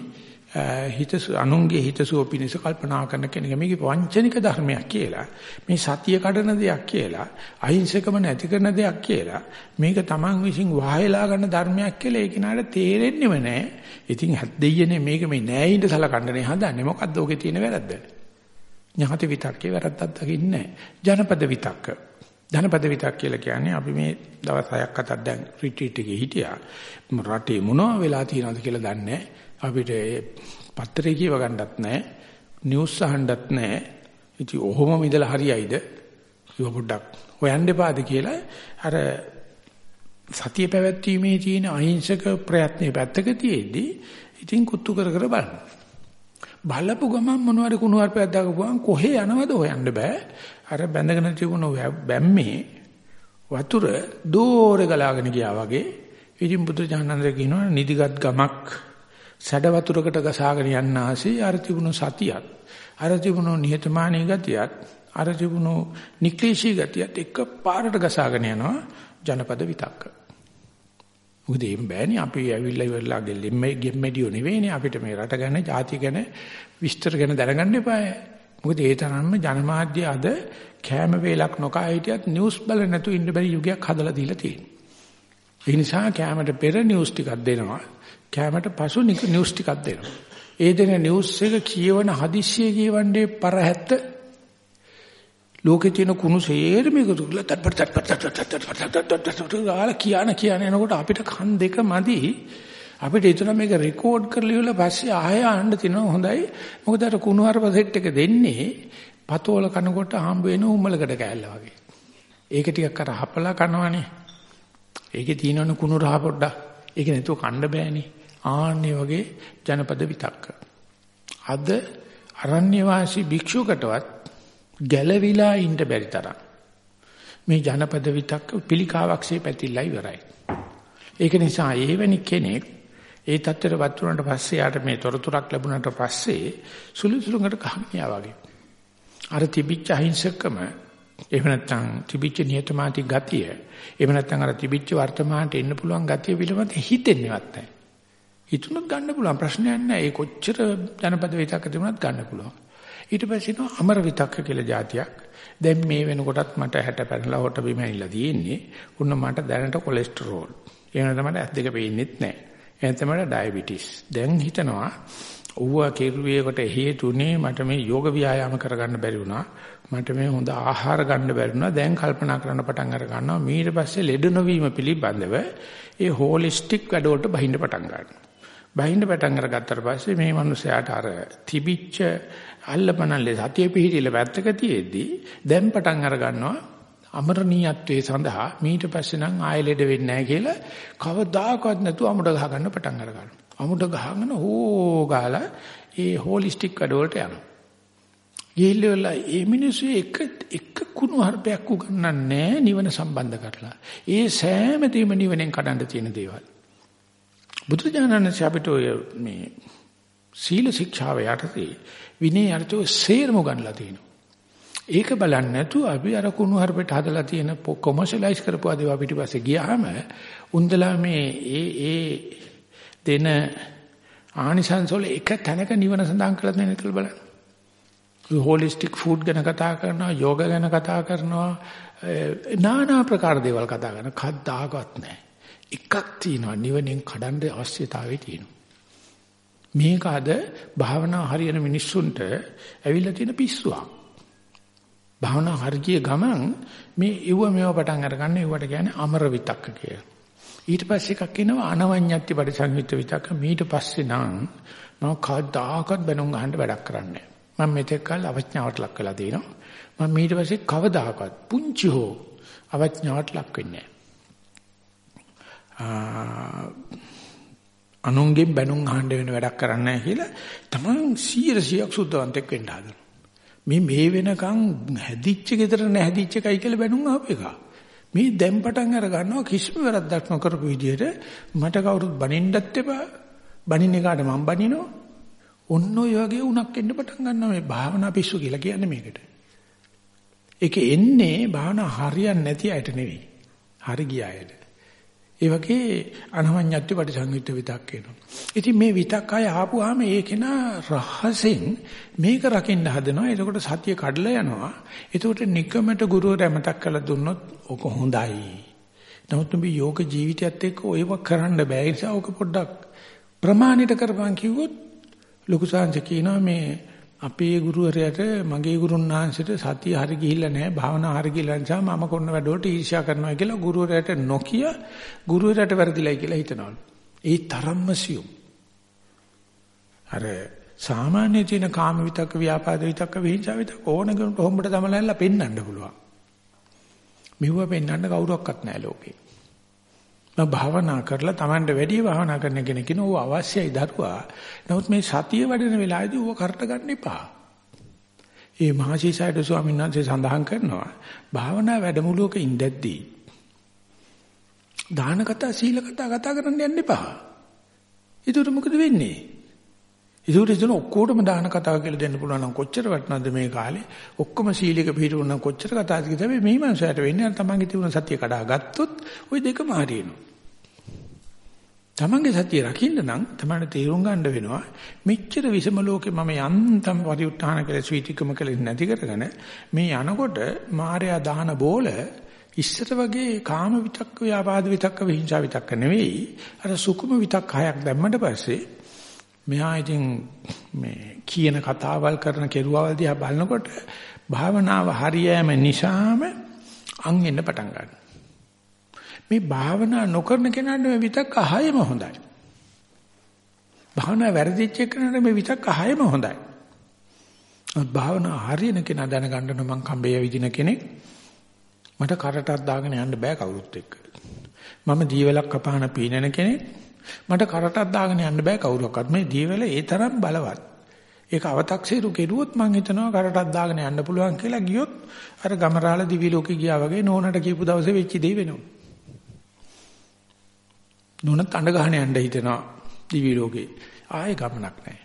හිත අනුන්ගේ හිතසුව පිණිස කල්පනා කරන කෙනෙක්. මේක වංචනික ධර්මයක් කියලා. මේ සතිය කඩන දෙයක් කියලා අහිංසකම නැති කරන දෙයක් කියලා මේක Taman විසින් වහයලා ගන්න ධර්මයක් කියලා ඒ කෙනාට තේරෙන්නේම නැහැ ඉතින් දෙයියනේ මේක මේ නෑයින්ද සලකන්නනේ හදන්නේ. මොකද්ද ඔකේ තියෙන වැරද්ද? ඥාති විතක්කේ වැරද්දක් දකින්නේ ජනපද විතක්ක. ජනපද විතක් කියලා කියන්නේ අපි මේ දවස් 6ක් අතක් දැන් රිට්‍රීට් එකේ හිටියා. රටේ මොනවා වෙලා තියෙනවද කියලා දන්නේ නැහැ අපිට පත්‍රේ කියව ගන්නත් නැහැ නිවුස් අහන්නත් නැහැ ඉතින් ඔහොම ඉඳලා හරියයිද? ඉව පොඩ්ඩක් හොයන්න එපාද කියලා. අර සතිය පැවැත්වීමේ තියෙන අහිංසක ප්‍රයත්නයේ පැත්තක තියේදී ඉතින් කුත්තු කර කර බලන්න. බලපු ගමන් මොනවාරි කුණුවarpයක් දාගපුවාම කොහේ යනවද හොයන්න බෑ. අර බැඳගෙන තිබුණ බැම්මේ වතුර දෝරේ ගලාගෙන ගියා වගේ. ඉතින් බුදු ජානන්දර කියනවා නිදිගත් ගමක් සැඩ වතුරකට ගසාගෙන යන්න ආසේ අර තිබුණු සතියත් අර තිබුණු නිහතමානී ගතියත් අර තිබුණු නික්ලේශී ගතියත් එක පාරට ගසාගෙන යනවා ජනපද විතක්ක. මොකද එම් බෑනේ අපි ඇවිල්ලා ඉවරලා ගෙල්ලෙන්නේ ගෙම්මැඩියෝ නෙවෙයිනේ අපිට මේ රට ගැන ජාති ගැන විස්තර ගැන දැනගන්න එපාය. මොකද ඒ තරම්ම ජනමාධ්‍ය අද කෑම වේලක් නොකා හිටියත් නිවුස් බල නැතු ඉන්න බැරි යුගයක් හදලා දීලා තියෙනවා. ඒ නිසා කෑමට පෙර නිවුස් ටිකක් දෙනවා. කෑමට පසු නිවුස් ටිකක් දෙනවා. ඒ දෙන නිවුස් එක කියවන හදිස්සිය කියවන්නේ පරහැත්ත ලෝකේ තියෙන කුණු සේරම එකතු කරලා තත්පත් තත්පත් තත්පත් ගාලා කියන කියන එනකොට අපිට කන් දෙක මදි. අපිට හිතන මේක රෙකෝඩ් කරලා ඉවල පස්සේ ආය ආන්න තිනවා හොඳයි. මොකද අර කුණු හරප සෙට් එක දෙන්නේ පතෝල කනකොට හම්බ වෙන උම්මලකට කෑල්ල වගේ. ඒක ටිකක් අර හපලා කනවනේ. ඒකේ තියෙනවනේ කුණු රහ පොඩ්ඩක්. ඒක නැතුව කන්න බෑනේ. ආන්නේ වගේ ජනපද විතක්ක. අද අරණ්‍ය වාසී භික්ෂුවකටවත් ගැළවිලා ඉන්න බැරි තරම් මේ ජනපද විතක්ක පිළිකාවක්සේ පැතිලා ඉවරයි. ඒක නිසා ඒවැනි කෙනෙක් ඒ தත්තර වතුරන්ට පස්සේ යාට මේ තොරතුරක් ලැබුණාට පස්සේ සුළු සුළුකට කහමියා වගේ. අර තිබිච්ච අහිංසකම එහෙම නැත්නම් තිබිච්ච නියතමාති ගතිය එහෙම නැත්නම් අර තිබිච්ච වර්තමානට එන්න පුළුවන් ගතිය පිළිබඳ හිතෙන්නේවත් නැහැ. හිතුනොත් ගන්න පුළුවන් ප්‍රශ්නයක් නැහැ. ඒ කොච්චර ජනපද විතක්ක තිබුණත් ගන්න පුළුවන්. ඊට පස්සේ නෝ අමර විතක්ක කියලා જાතියක්. දැන් මේ වෙනකොටත් මට 60 පැනලා හොට බිම ඇවිල්ලා තියෙන්නේ. උන්න මට දැනට කොලෙස්ටරෝල්. ඒ වෙනත මට ඇස් දෙක පේන්නෙත් නැහැ. එහෙනම් තමයි ඩයබටිස්. දැන් හිතනවා ඌවා කෙරුවේකට හේතුනේ මට මේ යෝග ව්‍යායාම කරගන්න බැරි වුණා. මට මේ හොඳ ආහාර ගන්න බැරි වුණා. දැන් කල්පනා කරන්න පටන් අර ගන්නවා. ඊට පස්සේ ලෙඩ නොවීම පිළිබඳව ඒ හෝලිස්ටික් වැඩවලට බහින්න පටන් ගන්නවා. බහින්න පටන් අරගත්තට පස්සේ මේ මිනිස්යාට අර තිබිච්ච අල්ලපනල්ලේ සතිය පිහිටිල වැත්තක තියේදී දැන් පටන් අර ගන්නවා අමරණීයත්වයේ සඳහා මීට පස්සේ නම් ආයෙ ලෙඩ වෙන්නේ නැහැ කියලා කවදාකවත් නැතුව අමුඩ ගහ ගන්න පටන් අර ගන්නවා. අමුඩ ගහගෙන හෝ ගාලා ඒ හෝලිස්ටික් වැඩ වලට යනවා. ගිහිල්ලා ඒ මිනිස්සු එක එක කුණු හර්පයක් උගන්නන්නේ නිවන සම්බන්ධ කරලා. ඒ සෑම දෙයක්ම නිවනෙන් කඩන්න තියෙන දේවල්. බුදුජානනාංශ අපිට ඔය මේ සීල ශික්ෂාව යටතේ විනය අර්ථෝ සේරම ගන්නලා තියෙනවා. ඒක බලන්නේ නැතුව අපි අර කුණු හරපෙට හදලා තියෙන කොමර්ෂලයිස් කරපුවා දේවා පිටිපස්සේ ගියාම උන්දලා මේ ඒ ඒ දෙන ආනිසංස වල එක තැනක නිවන සඳහන් කරලා තියෙන එක බලන්න. හෝලිස්ටික් ෆුඩ් ගැන කතා කරනවා, යෝග ගැන කතා කරනවා, নানা ප්‍රකාර දේවල් කතා කරනවා. කද්දාකවත් නැහැ. එකක් තියෙනවා නිවනෙන් කඩන්න අවශ්‍යතාවය තියෙනවා. මේක අද භාවනා හරියන මිනිස්සුන්ට ඇවිල්ලා තියෙන පිස්සුවක්. භාවනා හරිය ගමන් මේ ඉව මේව පටන් අරගන්න ඒවට කියන්නේ අමර විතක්ක කියලා. ඊට පස්සේ එකක් එනවා අනවඤ්ඤත්ති පරිසංයුක්ත විතක්ක. ඊට පස්සේ නම් මම කවදාකවත් බැනුම් ගහන්න වැඩක් කරන්නේ නැහැ. මම මෙතෙක් කල් අවඥාවට ලක් වෙලා තියෙනවා. මම ඊට පස්සේ කවදාකවත් පුංචි හෝ අවඥාවට ලක් වෙන්නේ නැහැ. අනුන්ගෙන් බැනුම් අහන්න වෙන වැඩක් කරන්නේ නැහැ කියලා තමන් 100ක් සුද්ධවන්තෙක් වෙන්න හදනවා. මේ මේ වෙනකන් හැදිච්ච ගෙදර නැහැදිච්ච එකයි කියලා බැනුම් අහපු එක. මේ දැන් පටන් අර ගන්නවා කිසිම වැරද්දක් නොකරපු විදිහට මට කවුරුත් බනින්නත් එපා. බනින්න එකාට මම බනිනවා. ඔන්න ඔය වගේ උණක් එන්න පටන් ගන්නවා මේ භාවනා පිස්සු කියලා කියන්නේ මේකට. ඒක එන්නේ භාවනා හරියන්නේ නැති අයට නෙවෙයි. හරි ගිය අයට. ඒ වගේ අනවඤ්ඤත්ති පරිසංයුක්ත විතක් එනවා. ඉතින් මේ විතක් අය ආපුවාම ඒකේන රහසෙන් මේක රකින්න හදනවා. එතකොට සතිය කඩලා යනවා. එතකොට නිකමට ගුරුවරයා මතක් කරලා දුන්නොත් ඕක හොඳයි. නමුත් මේ යෝග ජීවිතයත් එක්ක ඔයව කරන්න බෑ. ඒ නිසා ඕක පොඩ්ඩක් ප්‍රමාණිත කරපන් කිව්වොත් ලොකු සංජ කියනවා මේ අපේ ගුරුවරයාට මගේ ගුරුන් වහන්සේට සතිය හරි ගිහිල්ලා නැහැ භාවනා හරි ගිහිල්ලා නිසා මම කරන වැඩවලට ඊර්ෂ්‍යා කරනවා කියලා ගුරුවරයාට නොකිය ගුරුවරයාට වැරදිලයි කියලා හිතනවලු. ඒ තරම්ම සියුම්. අර සාමාන්‍ය තියෙන කාම විතක්ක ව්‍යාපාද විතක්ක විහිංසාව විතක්ක ඕන කෙනෙකුට හොම්බට දමලලා පෙන්වන්න පුළුවන්. මෙවුව පෙන්වන්න කවුරක්වත් නැහැ ලෝකේ. මම භාවනා කරලා Tamanට වැඩි භාවනා කරන කෙනෙක් කියන ඕව අවශ්‍යයි දරුවා. නමුත් මේ සතිය වඩන වෙලාවේදී ඕව කරට ගන්න එපා. ඒ මහසීසයිඩ ස්වාමීන් වහන්සේ සඳහන් කරනවා භාවනා වැඩමුළුවක ඉඳද්දී දාන කතා සීල කතා කතා කරන්න යන්න එපා. ඒකට මොකද වෙන්නේ? ඒකට ඉතින් ඔක්කොටම දාන කතාව කියලා දෙන්න පුළුවන් නම් කොච්චර වටිනවද මේ කාලේ? ඔක්කොම සීලික පිළිතුරු නම් කොච්චර කතාද කියලා මේ මනුස්සයාට වෙන්නේ අර තමන්ගේ තිබුණ සතිය කඩා ගත්තොත් ওই දෙකම හරියනවා. තමන්ගේ සතිය රකින්න නම් තමන්ට තේරුම් ගන්න වෙනවා මෙච්චර විසම ලෝකේ මම යන්තම් පරිඋත්ථාන කළ ස්වීතිකම කළ නැති කරගෙන මේ යනකොට මායя දාන බෝල ඉස්සර වගේ කාම විතක්ක ව්‍යාපාද විතක්ක විහිංසාව විතක්ක නෙවෙයි. අර සුකුම විතක් හයක් දැම්මට පස්සේ මෙහා ඉතින් මේ කියන කතාවල් කරන කෙරුවවල් දිහා බලනකොට භාවනාව හරියෑම නිසාම අන් එන්න පටන් ගන්නවා. මේ භාවනා නොකරන කෙනාට මේ විතක් අහයම හොඳයි. භාවනා වැරදිච්ච කෙනාට මේ විතක් අහයම හොඳයි. භාවනා හරියන කෙනා දැනගන්න මං කම්බේ විදින කෙනෙක් මට කරටක් දාගෙන යන්න බෑ කවුරුත් එක්ක. මම දීවලක් කපහන පීනන කෙනෙක් මට කරටක් දාගෙන යන්න බෑ කවුරක්වත් මේ දීවල ඒ තරම් බලවත්. ඒක අව탁සීරු කෙරුවොත් මං හිතනවා කරටක් දාගෙන යන්න පුළුවන් කියලා ගියොත් අර ගමරාල දිවි ලෝකේ ගියා වගේ නෝනට කියපු දවසේ වෙච්ච දේ වෙනවා. නෝනත් අඬ ගහන යන්න හිතෙනවා දිවි ලෝකේ. ආයේ ගමනක් නැහැ.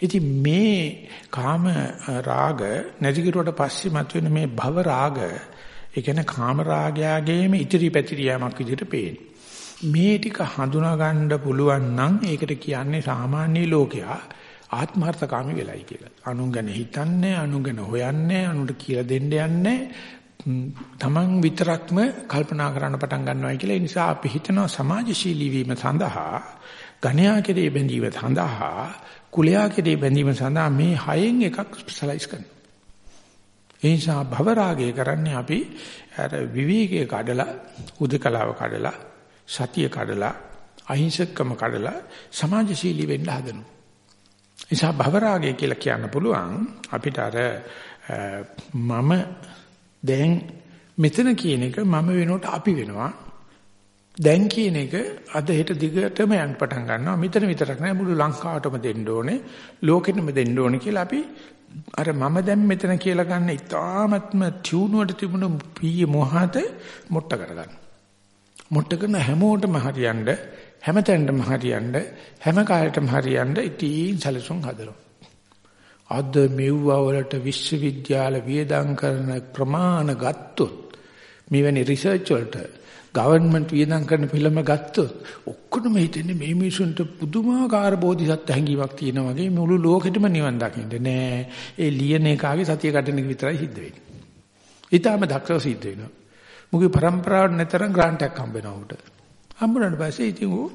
ඉතින් මේ කාම රාග නැති කිරුවට පස්සේ මතුවෙන මේ භව රාග ඒ කියන්නේ කාම රාගයගේම ඉතිරි පැතිරියාමක් විදිහට පේන්නේ. මේ ටික හඳුනා ගන්න පුළුවන් නම් ඒකට කියන්නේ සාමාන්‍ය ලෝකයා ආත්මార్థකාමී වෙලයි කියලා. අනුන් ගැන හිතන්නේ, අනුන් ගැන හොයන්නේ, අනුන්ට කියලා දෙන්න යන්නේ, තමන් විතරක්ම කල්පනා කරන්න පටන් ගන්නවා කියලා ඒ නිසා අපි හිතනවා සමාජශීලී වීම සඳහා ගණ්‍යා කෙරේ බැඳීම සඳහා කුලයා කෙරේ බැඳීම සඳහා මේ හයෙන් එකක් ස්පෙෂලායිස් කරනවා. ඒ නිසා භව රාගය කරන්නේ අපි අර විවේකයේ කඩලා උදකලාව කඩලා සතිය කඩලා අහිංසකම කඩලා සමාජශීලී වෙන්න හදනවා. නිසා භව රාගය කියලා කියන්න පුළුවන් අපිට අර මම දැන් මෙතන කියන එක මම වෙනකොට අපි වෙනවා. දැන් කියන එක අද හෙට දිගටම යන්න පටන් ගන්නවා. මෙතන විතරක් නෑ මුළු ලංකාවටම දෙන්න ඕනේ. ලෝකෙටම දෙන්න ඕනේ කියලා අපි අර මම දැන් මෙතන කියලා ගන්න ඉතාමත්ම ටියුනුවට තිබුණු පීය මොහත මොට්ට කරගන්න. මොට්ට කරන හැමෝටම හරියන්න හැමතැනටම හරියන්න හැම කාලයටම හරියන්න ඉතින් සැලසුම් හදනවා. අද මෙව්වා වලට විශ්වවිද්‍යාල වියදම් කරන ප්‍රමාණ ගත්තොත් මෙවැනි රිසර්ච් වලට ගවර්න්මන්ට් වියදම් කරන ෆිල්ම් ගත්තොත් ඔක්කොම හිතන්නේ මේ මිනිසුන්ට පුදුමාකාර බෝධිසත්ව හැඟීමක් තියෙනවා වගේ මුළු ලෝකෙටම නිවන් දකින්න නෑ ඒ ලියන එකාගේ සතිය කඩන එක විතරයි සිද්ධ වෙන්නේ. ඊටාම දක්ෂව සිද්ධ වෙනවා. මුගේ પરම්පරාවට නැතරම් ග්‍රාන්ට් එකක් හම්බ වෙනවා උට. හම්බුනට පස්සේ ඉතින් ඌ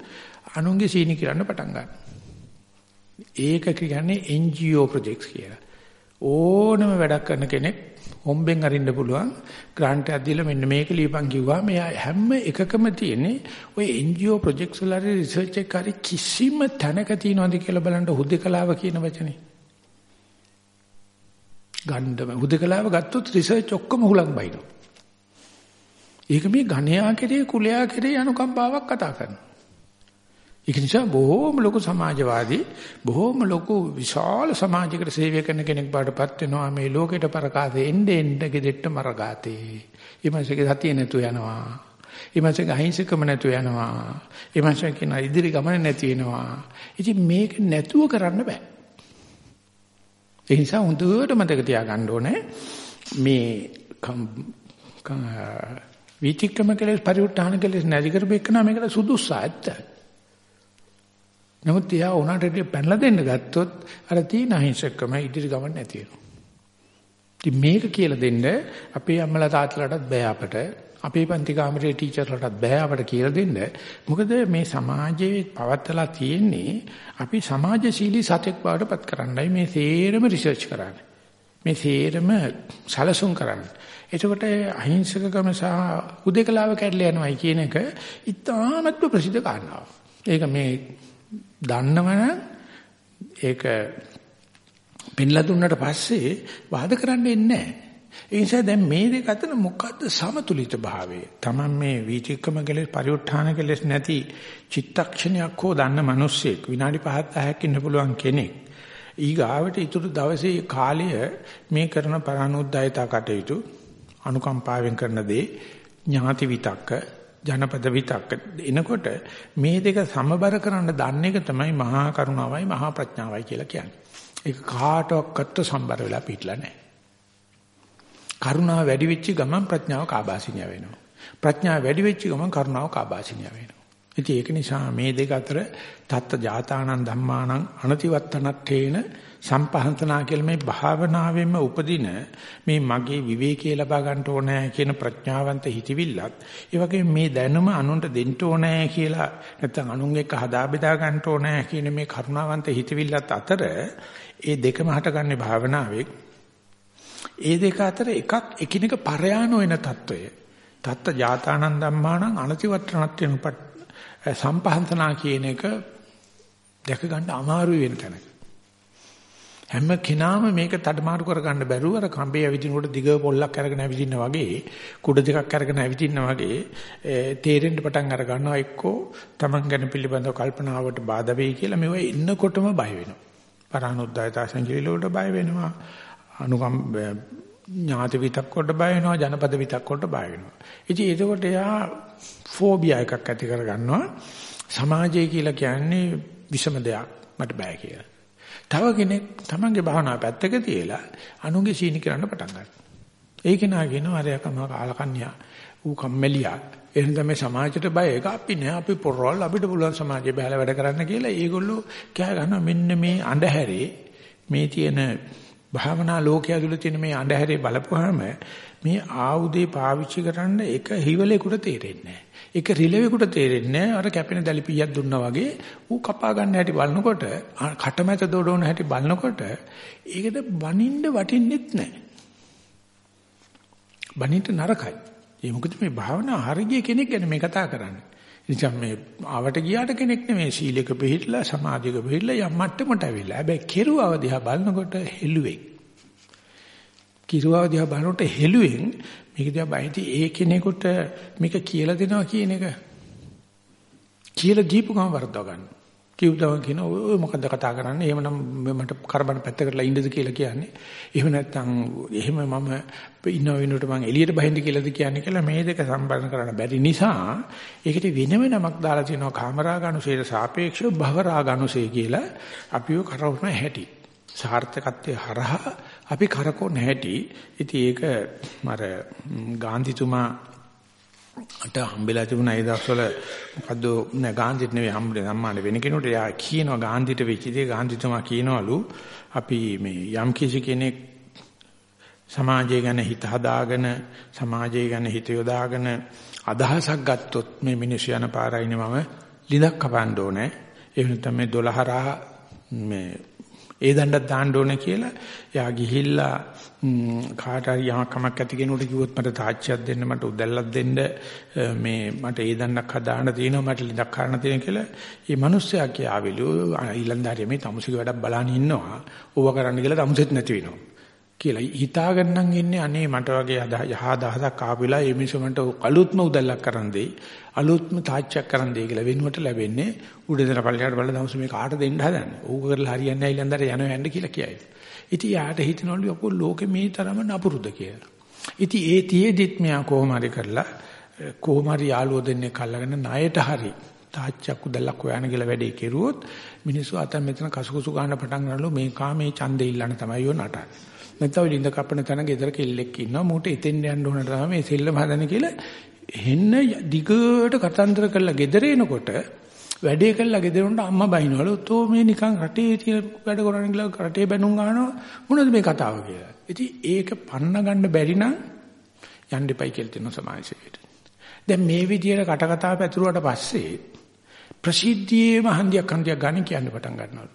අනුන්ගේ සීනි කිරන්න පටන් ගන්නවා. ඒක කියන්නේ NGO projects කියලා. ඕනම වැඩක් කරන කෙනෙක් හොම්බෙන් අරින්න පුළුවන් ග්‍රාන්ට් එකක් දීලා මෙන්න මේක ලියපන් කිව්වා මෙයා හැම එකකම තියෙන්නේ ওই NGO projects වල රිසර්ච් එක හරි කිසිම තැනක තියනවද කියලා බලන්න හුදකලාව කියන වචනේ. ගණ්ඩම හුදකලාව ගත්තොත් රිසර්ච් ඔක්කොම හුලක් බයිනවා. ඒක මේ ඝණයා කෙරේ කුලයා කෙරේ අනුකම්පාවක් කතා කරනවා. ඒක නිසා බොහෝම ලොකු සමාජවාදී බොහෝම ලොකු විශාල සමාජයකට සේවය කරන කෙනෙක් බාටපත් වෙනවා මේ ලෝකෙට පරකාසේ එnde end ගෙදෙට්ට මරගාතේ. ඊමණසගේ සතිය නැතු යනවා. ඊමණසගේ අහිංසකම නැතු යනවා. ඊමණසගේ කියන ඉදිරි ගමන නැති වෙනවා. ඉතින් මේක නැතුව කරන්න බෑ. ඒ නිසා හොඳට මතක තියාගන්න ඕනේ මේ විචික්‍රම කෙලෙස් පරිඋත්ථාන කෙලෙස් නැති කරපෙන්න මේකට සුදුස්සා ඇත්ත. නමුත් එයා උනාට පැනලා දෙන්න ගත්තොත් අර තීන අහිංසකම ඉදිරි ගමන් නැති වෙනවා. ඉතින් මේක කියලා දෙන්න අපේ අම්මලා තාත්තලාටත් බෑ අපට. අපේ පන්ති කාමරේ ටීචර්ලටත් බෑ අපට කියලා දෙන්න. මොකද මේ සමාජයේ පවත්තලා තියෙන්නේ අපි සමාජශීලී සතෙක් බවට පත් කරන්නයි මේ සේරම රිසර්ච් කරන්නේ. මේ සේරම සැලසුම් කරන්නේ. එතකොට අහිංසකකම සහ උදේකලාව කැඩලා යනවායි කියන එක ඉතාමත්ම ප්‍රසිද්ධ කාරණාවක්. ඒක මේ දන්නවනම් ඒක පෙන්ලා දුන්නට පස්සේ වාද කරන්න එන්නේ නැහැ. ඒ නිසා දැන් මේ දෙක අතර මොකද්ද සමතුලිත භාවය? Taman මේ වීතික්‍රම කෙලෙස් පරිඋත්ථාන කෙලෙස් නැති චිත්තක්ෂණයක් හෝ දන්න මිනිස්සෙක් විනාඩි 5ක් 10ක් ඉන්න පුළුවන් කෙනෙක්. ඊගාවට ඊටු දවසේ කාලය මේ කරන පරානුද්යතා කටයුතු අනුකම්පාවෙන් කරන දේ ඥාති විතක්ක ජනපද විතක්ක එනකොට මේ දෙක සමබර කරන්න දන්න එක තමයි මහා කරුණාවයි මහා ප්‍රඥාවයි කියලා කියන්නේ. ඒක කාටවත් සම්බර වෙලා පිටලා නැහැ. කරුණාව වැඩි වෙච්ච ගමන් ප්‍රඥාව කාබාසිනිය වෙනවා. ප්‍රඥාව වැඩි වෙච්ච ගමන් කරුණාව කාබාසිනිය වෙනවා. ඉතින් ඒක නිසා මේ දෙක අතර තත්ත ජාතානං ධම්මානං අනතිවත්තනත්තේන සම්පහන්තනා කියලා මේ භාවනාවෙම උපදින මේ මගේ විවේකී ලබා ගන්න ඕනේ කියන ප්‍රඥාවන්ත හිතවිල්ලත් ඒ වගේ මේ දැනුම අනුන්ට දෙන්න ඕනේ කියලා නැත්නම් අනුන් එක්ක හදා බෙදා ගන්න ඕනේ කියන මේ කරුණාවන්ත හිතවිල්ලත් අතර ඒ දෙකම හටගන්නේ භාවනාවෙන් ඒ දෙක අතර එකක් එකිනෙක පරයා නොවන తত্ত্বය. තත්ත ජාතානන් ධම්මාණං අනතිවත්‍රණත්වෙන සම්පහන්තනා කියන එක දැක ගන්න අමාරු වෙන තැනක. හැම කෙනාම මේක තඩමාරු කරගන්න බැරුව අර කම්බේ ඇවිදිනකොට දිග පොල්ලක් අරගෙන ඇවිදින්න වගේ කුඩ දෙකක් අරගෙන ඇවිදින්න වගේ තේරෙන්න පටන් අර ගන්නවා එක්කෝ Taman ගැන පිළිබඳව කල්පනාවට බාධා වෙයි කියලා මේවා ඉන්නකොටම බය වෙනවා. පරානුද්යතා සංජීවල වලට බය වෙනවා. අනුකම් ඥාති විතක් කොට බය වෙනවා ජනපද විතක් කොට බය වෙනවා. ඉතින් ඒකකොට එයා ෆෝබියා එකක් ඇති කරගන්නවා. සමාජය කියලා කියන්නේ විෂම දෙයක් මට බෑ කියලා. තව කෙනෙක් තමන්ගේ භාවනාව පැත්තක තියලා අනුන්ගේ සීනි කරන්න පටන් ගන්නවා. ඒක නා කියනවා අර යකම කාලකන්‍යා ඌ කම්මැලියා. එහෙනම් තමයි සමාජයට බය ඒක අපි නෑ අපි පොරවල් අපිට පුළුවන් සමාජය බහැලා වැඩ කරන්න කියලා ඒගොල්ලෝ කෑ ගන්නවා මෙන්න මේ අඳුරේ මේ තියෙන භාවනා ලෝකයේ ඇතුළේ තියෙන මේ අඳුරේ බලපුවාම මේ ආයුධේ පාවිච්චි කරන්න එක හිවලෙකුට තේරෙන්නේ නෑ. ඒක රිලෙවෙකුට තේරෙන්නේ අර කැපෙන දැලිපියක් දුන්නා වගේ ඌ කපා ගන්න හැටි බලනකොට කටමැත දොඩවන හැටි බලනකොට ඒකට බනින්න වටින්නෙත් නැහැ. බනින්න නරකයි. ඒ මොකද මේ භාවනා හරිය කෙනෙක් ගැන මේ කතා කරන්නේ. ඉතින් මේ ආවට ගියාට කෙනෙක් නෙමෙයි සීලක පිළිහිලා සමාධියක පිළිහිලා යම් මට්ටමට ඇවිල්ලා. හැබැයි කෙරුවව දිහා බලනකොට හෙළුවෙක්. කිරුවව දිහා බලනකොට හෙළුවෙන් මේක දිහා බයිති ඒ කෙනෙකුට මේක කියලා දෙනවා කියන එක කියලා දීපු ගම වර්ධව ගන්න. කිව්දම කියන ඔය මොකද්ද කතා කරන්නේ? එහෙමනම් මට කරබන පැත්තකටලා ඉන්නද කියලා කියන්නේ. එහෙම නැත්නම් එහෙම මම ඉන්න වෙනුවට මම එළියට බහින්ද කියලාද කියන්නේ කියලා මේ දෙක සම්බන්ධ කරන්න බැරි නිසා ඒකට වෙනම නමක් දාලා තියෙනවා කාමරාගනුසේට සාපේක්ෂව භවරාගනුසේ කියලා අපිව කරවන හැටි. සාර්ථකත්වයේ හරහා අපි කරකෝ නැහැටි. ඉතින් ඒක අර ගාන්ධිතුමා අට හම්බෙලා තිබුණා ඒ දවස්වල මොකද්ද නෑ ගාන්ධිට නෙවෙයි හම්බුනේ සම්මාන වෙන කෙනෙකුට යා කියනවා ගාන්ධිට වෙච්ච දේ ගාන්ධිතුමා කියනවලු අපි මේ යම් කිසි කෙනෙක් සමාජය ගැන හිත හදාගෙන සමාජය ගැන හිත යොදාගෙන අදහසක් ගත්තොත් මේ මිනිස් යන පාරයිනේ මම ලිඳක් කපන්න ඕනේ එහෙම නැත්නම් මේ 12 රා මේ ඒ දණ්ඩක් දාන්න ඕනේ කියලා. එයා ගිහිල්ලා කාට හරි යමක් ඇති කෙනෙකුට කිව්වොත් මට තාච්චියක් දෙන්න මට උදැල්ලක් දෙන්න මේ මට ඒ දණ්ඩක් හදාන්න තියෙනවා මට ලිඳක් කරන්න තියෙන කියලා. මේ මිනිස්සයා කියාවිලු ඊලන්දාරිය මේ තමුසික වැඩක් බලන් ඉන්නවා. ඕව කරන්න කියලා තමුසෙත් නැති වෙනවා. කියලා හිතාගෙන නම් ඉන්නේ අනේ මට වගේ යහ දහසක් ආපිලා මේ මිනිස්සු මට අලුත්ම උදැල්ලක් කරන් දෙයි අලුත්ම තාච්චියක් කරන් දෙයි කියලා වෙනුවට ලැබෙන්නේ උඩදෙන පල්ලයට බලලා දවස් මේ කාට දෙන්න හදන්නේ ඕක කරලා හරියන්නේ නැහැ ඊළඳට යනවා යන්න කියලා කියයි. ඉතින් යාට හිතනවලු අපෝ ලෝකෙ මේ තරම නපුරුද කියලා. ඉතින් ඒ තියේදිත් මෙයා කොහොම හරි කරලා කොහොම හරි යාළුවෝ දෙන්නේ කල්ලාගෙන ණයට හරි තාච්චක් උදැල්ලක් හොයන කියලා වැඩේ කෙරුවොත් මිනිස්සු අතන් මෙතන කසුකුසු ගන්න පටන් ගන්නලු මේ කාමේ ඡන්දේ ඉල්ලන්න තමයි යෝ නටන්නේ. නැත්නම් ලිඳ කපන තැන ගෙදර කෙල්ලෙක් ඉන්නවා මූට එතෙන් යන්න ඕන තමයි මේ සෙල්ලම හදන කියලා හෙන්න දිගට කතන්දර කරලා ගෙදර එනකොට වැඩේ කළා ගෙදර උන්ට අම්මා බයිනවලු තෝ මේ නිකන් රටේ තියෙන වැඩ කරන්නේ කියලා රටේ බැනුම් ගන්නවා මොනවද මේ කතාව කියලා. ඉතින් ඒක පන්න ගන්න බැරි නම් යන්න එපයි කියලා තියෙන සමාජයට. දැන් මේ විදියට කට කතාව පැතුරුවට පස්සේ ප්‍රසිද්ධියේම හන්දියක් හන්දියක් ගන්න කියන්න පටන් ගන්නවා.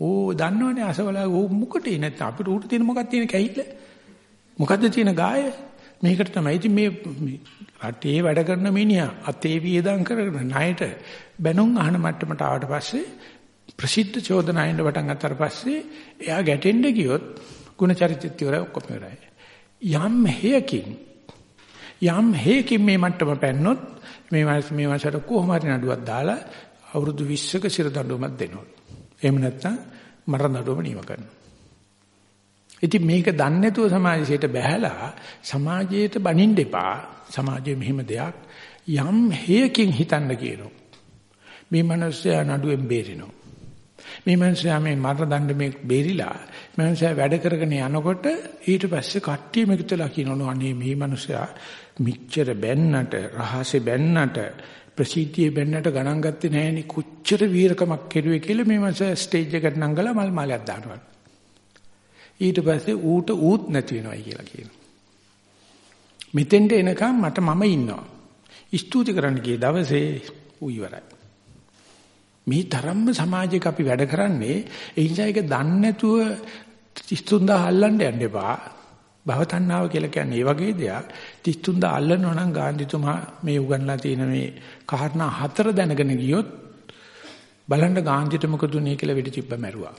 ඕ දන්නවනේ අසවලා ඕ මුකටේ නැත්නම් අපිට උට තියෙන මොකක්ද තියෙන කැහිල්ල? මොකද්ද තියෙන ගාය? මේකට තමයි. ඉතින් මේ රටේ වැඩ කරන මිනිහා අතේ වියදම් කරගෙන ණයට බැනුම් අහන මට්ටමට ආවට පස්සේ ප්‍රසිද්ධ චෝදනාවෙන් පටන් ගත්තාට පස්සේ එයා ගැටෙන්න ගියොත් ಗುಣ චරිතත් ඉවරයි ඔක්කොම ඉවරයි. යම් හේයකින් යම් හේයකින් මේ මට්ටම පැන්නොත් මේ මේ මාසයට කොහොම හරි නඩුවක් දාලා අවුරුදු 20ක සිර දඬුවමක් දෙනවා. එහෙම නැත්නම් මරණ දඩුවම නියම කරනවා. ඉතින් මේක දන්නේ නැතුව සමාජයට බැහැලා සමාජයට බනින්න එපා. සමාජයේ මෙහෙම දෙයක් යම් හේයකින් හිතන්න කියනවා. මේ මිනිස්සයා නඩුවෙන් බේරෙනවා. මේ මිනිස්සයා මේ මරණ දඬ මේ බේරිලා මිනිස්සයා වැඩ කරගෙන යනකොට ඊට පස්සේ කට්ටිය මේකතලා කියනවලු අනේ මේ මිනිස්සයා මිච්ඡර බැන්නට රහසේ බැන්නට ප්‍රසිද්ධිය බෙන්නට ගණන් ගත්තේ නැහෙනි කොච්චර වීරකමක් කෙරුවේ කියලා මේ මාස ස්ටේජ් එකට නංගලා මල් මාලයක් දානවා. ඊට පස්සේ ඌට ඌත් නැති වෙනවයි කියලා කියනවා. මෙතෙන්ට එනකම් මට මම ඉන්නවා. ස්තුති කරන්න ගිය දවසේ ඌ ඉවරයි. මේ තරම්ම සමාජයක අපි වැඩ කරන්නේ ඒ නිසා ඒක දන්නේ නැතුව 33000 අල්ලන්න යන්න එපා. භව තණ්හාව කියලා කියන්නේ ඒ වගේ දෙයක් 33000 අල්ලනවා නම් ගාන්ධිතුමා මේ උගන්ලා තියෙන මේ කාරණා හතර දැනගෙන ගියොත් බලන්න ගාන්ධිට මොකද උනේ කියලා වෙඩි තිබ්බ මැරුවා.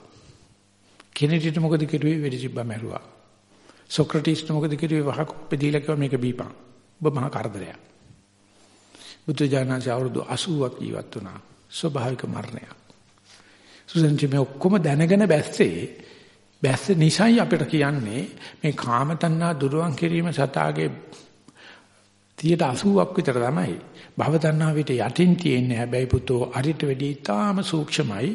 කෙනෙඩිට මොකද කිරුවේ වෙඩි තිබ්බ මැරුවා. සොක්‍රටිස්ට මොකද කිරුවේ වහක් උපදීලා කිව්වා මේක බීපන්. ඔබ මහා කරදරයක්. බුදු ජානක අවුරුදු 80ක් ජීවත් වුණා. ස්වභාවික මරණයක්. සුසන්චි මේ ඔක්කොම දැනගෙන බැස්සේ බැස්ස නිසයි අපිට කියන්නේ මේ කාම තණ්හා දුරවන් කිරීම සතාගේ 80ක් විතර තමයි. භව තණ්හා විට යටින් තියෙන්නේ හැබැයි පුතෝ අරිට වැඩි ඊටාම සූක්ෂමයි.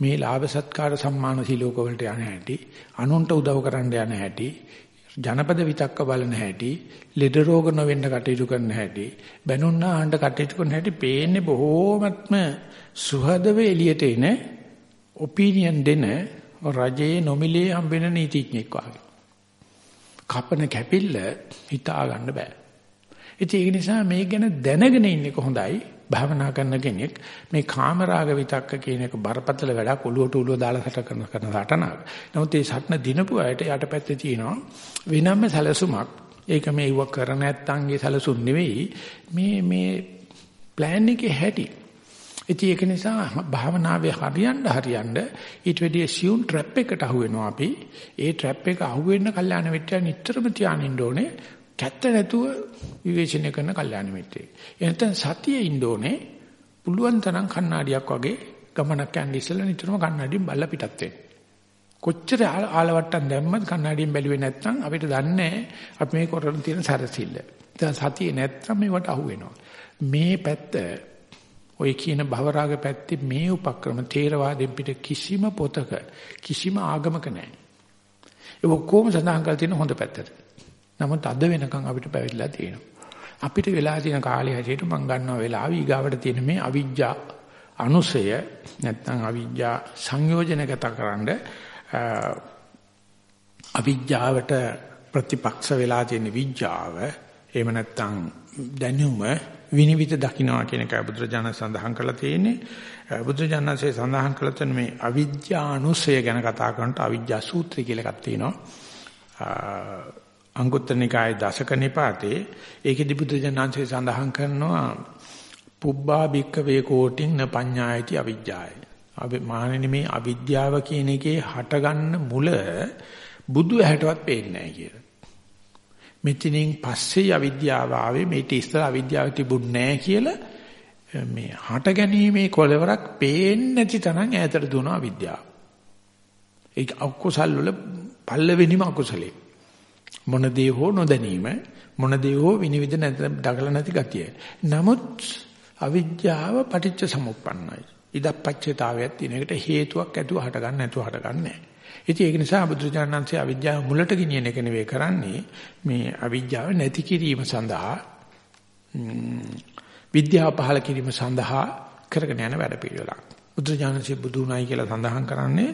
මේ ලාභ සත්කාර සම්මාන සිලෝක වලට යන හැටි, අනුන්ට උදව් කරන්න යන හැටි, ජනපද විතක්ක බලන හැටි, ලෙඩ රෝග නොවෙන්න කටයුතු කරන හැටි, බැනුන්නා ආණ්ඩ කටයුතු කරන හැටි පේන්නේ බොහෝමත්ම සුහදව එළියට එන ඔපිනියන් දෙන රජයේ නොමිලේ හම්බෙන නීතිඥෙක් වගේ. කපන කැපිල්ල හිතා ගන්න බෑ. ඉතින් ඒක නිසා මේක ගැන දැනගෙන ඉන්නේ කොහොඳයි. භාවනා කරන කෙනෙක් මේ කාමරාග විතක්ක කියන එක බරපතල වැඩක් ඔලුවට ඔලුව දාලා සට කරන කරන සටනක්. නමුත් මේ සටන දිනපු අයට යටපැත්තේ තියෙනවා වෙනම සැලසුමක්. ඒක මේ ඉව කර නැත්තන්ගේ සැලසුම් නෙවෙයි. මේ මේ ප්ලෑන් එකේ හැටි. ඉතින් ඒක නිසා භාවනාවේ හරියන්න හරියන්න ඊට වැඩිය සියුම් ට්‍රැප් එකකට අහු වෙනවා අපි. ඒ ට්‍රැප් එක අහු වෙන්න කල්යාණ මිත්‍යා නිතරම තියානින්න ඕනේ. කැත්ත නැතුව විවේචනය කරන කල්යාණ මිත්‍රයෙක්. එහෙනම් සතියේ ඉන්න ඕනේ. පුළුවන් තරම් කණ්ණාඩියක් වගේ ගමනක් යන්න ඉස්සෙල්ලා නිතරම කණ්ණාඩියෙන් බල්ල පිටත් වෙන්න. කොච්චර ආලවට්ටම් දැම්මත් කණ්ණාඩියෙන් බැලුවේ නැත්නම් අපිට දන්නේ අපි මේ කරන තියෙන සරසිල්ල. දැන් සතියේ නැත්නම් මේවට අහු වෙනවා. මේ පැත්ත ඔය කියන භවරාග පැත්තේ මේ උපක්‍රම තේරවාදෙන් පිට කිසිම පොතක කිසිම ආගමක නැහැ. ඒ ඔක්කොම සඳහන් කරලා තියෙන හොඳ පැත්තට. නමුත් අද වෙනකන් අපිට පැවිදිලා තියෙනවා. අපිට වෙලා තියෙන කාලය හැටියට මම ගන්නවා වෙලාව ඊගාවට තියෙන මේ අවිජ්ජා අනුසය නැත්නම් අවිජ්ජා සංයෝජනගතකරනද අවිජ්ජාවට ප්‍රතිපක්ෂ වෙලා තියෙන විඥාව එහෙම නැත්නම් දැනුම විනිවිද දකින්නවා කියන එකයි බුදුරජාණන් සඳහන් කරලා තියෙන්නේ. බුදුරජාණන්සේ සඳහන් කළ තැන මේ අවිද්‍යානුසය ගැන කතා කරනට අවිද්‍යා සූත්‍රය කියලා එකක් තියෙනවා. අංගුත්තර නිකායේ දසක නිපාතේ ඒකෙදි බුදුරජාණන්සේ සඳහන් කරනවා පුබ්බා බික්ක වේ කෝටින් න පඤ්ඤායති අවිජ්ජාය. අපි මානෙනි මේ අවිද්‍යාව කියන එකේ හටගන්න මුල බුදු ඇහැටවත් පේන්නේ නැහැ කියලා. මෙතනින් පස්සේ අවිද්‍යාව ආවේ මේට ඉස්සර අවිද්‍යාව තිබුණ නැහැ කියලා මේ හට ගැනීමේ කොලවරක් පේන්නේ නැති තරම් ඈතට දුවන අවිද්‍යාව. ඒක අකුසල් වල පල්ලවෙනිම අකුසලේ. මොන දේ හෝ නොදැනීම මොන දේ හෝ විනිවිද නැති දකලා නැති ගතිය. නමුත් අවිද්‍යාව පටිච්ච සමුප්පන්නයි. ඉදප්පච්චේතාවයක් තියෙන එකට හේතුවක් ඇතුව හට ගන්න නැතුව හට ගන්න නැහැ. ඉතින් ඒක නිසා බුදුචානන්සේ අවිද්‍යාව මුලට ගෙනියන එක නෙවෙයි කරන්නේ මේ අවිද්‍යාව නැති කිරීම සඳහා විද්‍යාව පහළ කිරීම සඳහා කරගෙන යන වැඩ පිළිවෙලක්. බුදුචානන්සේ බුදුුණයි කියලා සඳහන් කරන්නේ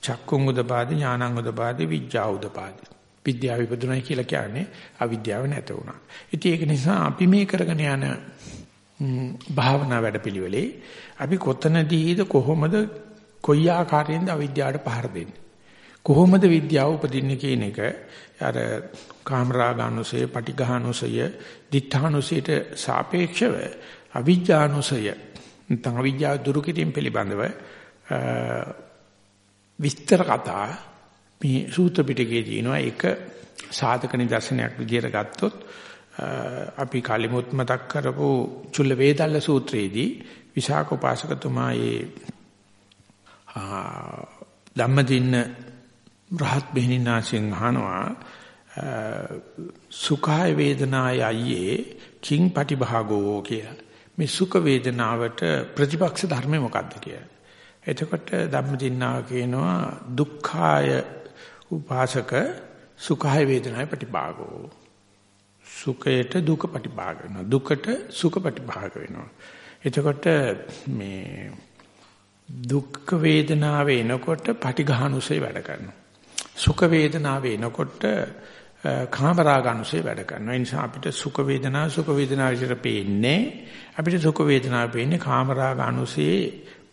චක්කුං උදපාදි ඥානං උදපාදි විඥා උදපාදි. විද්‍යාව ඉපදුණයි කියලා කියන්නේ අවිද්‍යාව නැත වුණා. ඉතින් ඒක නිසා අපි මේ කරගෙන යන භාවනා වැඩපිළිවෙලේ අපි කොතනදීද කොහොමද කොයි ආකාරයෙන්ද අවිද්‍යාවට පහර දෙන්නේ කොහොමද විද්‍යාව උපදින්නේ කියන එක? අර කාමරාගානුසය, පටිඝානුසය, දිඨානුසයට සාපේක්ෂව අවිජ්ජානුසය නැත්නම් අවිජ්ජා දුරු කිරීම පිළිබඳව විස්තර කතා මේ සූත්‍ර පිටකයේ තියෙනවා. ඒක සාධක නිදර්ශනයක් විදිහට ගත්තොත් අපි කලිමුත් මතක් කරපු චුල්ල වේදල්ල සූත්‍රයේදී විශාක උපාසකතුමා ඒ ධම්මදින්න රහත් බෙහෙනිනාසෙන් අහනවා සුඛාය වේදනාය අයියේ කිං පටිභාගෝ කියලා. මේ සුඛ වේදනාවට ප්‍රතිපක්ෂ ධර්මය මොකක්ද කියලා. එතකොට ධම්මදින්නාව කියනවා දුක්ඛාය උපාසක සුඛාය වේදනාය ප්‍රතිභාගෝ. සුඛයට දුක ප්‍රතිභාග වෙනවා. දුකට සුඛ ප්‍රතිභාග වෙනවා. එතකොට මේ දුක් වේදනාව එනකොට පටිඝානුසය වැඩ කරනවා. සුඛ වේදනාව එනකොට කාමරාගනුසේ වැඩ කරනවා. ඒ නිසා අපිට සුඛ වේදනා සුඛ වේදනා විදිහට පේන්නේ අපිට සුඛ වේදනාව පේන්නේ කාමරාගනුසේ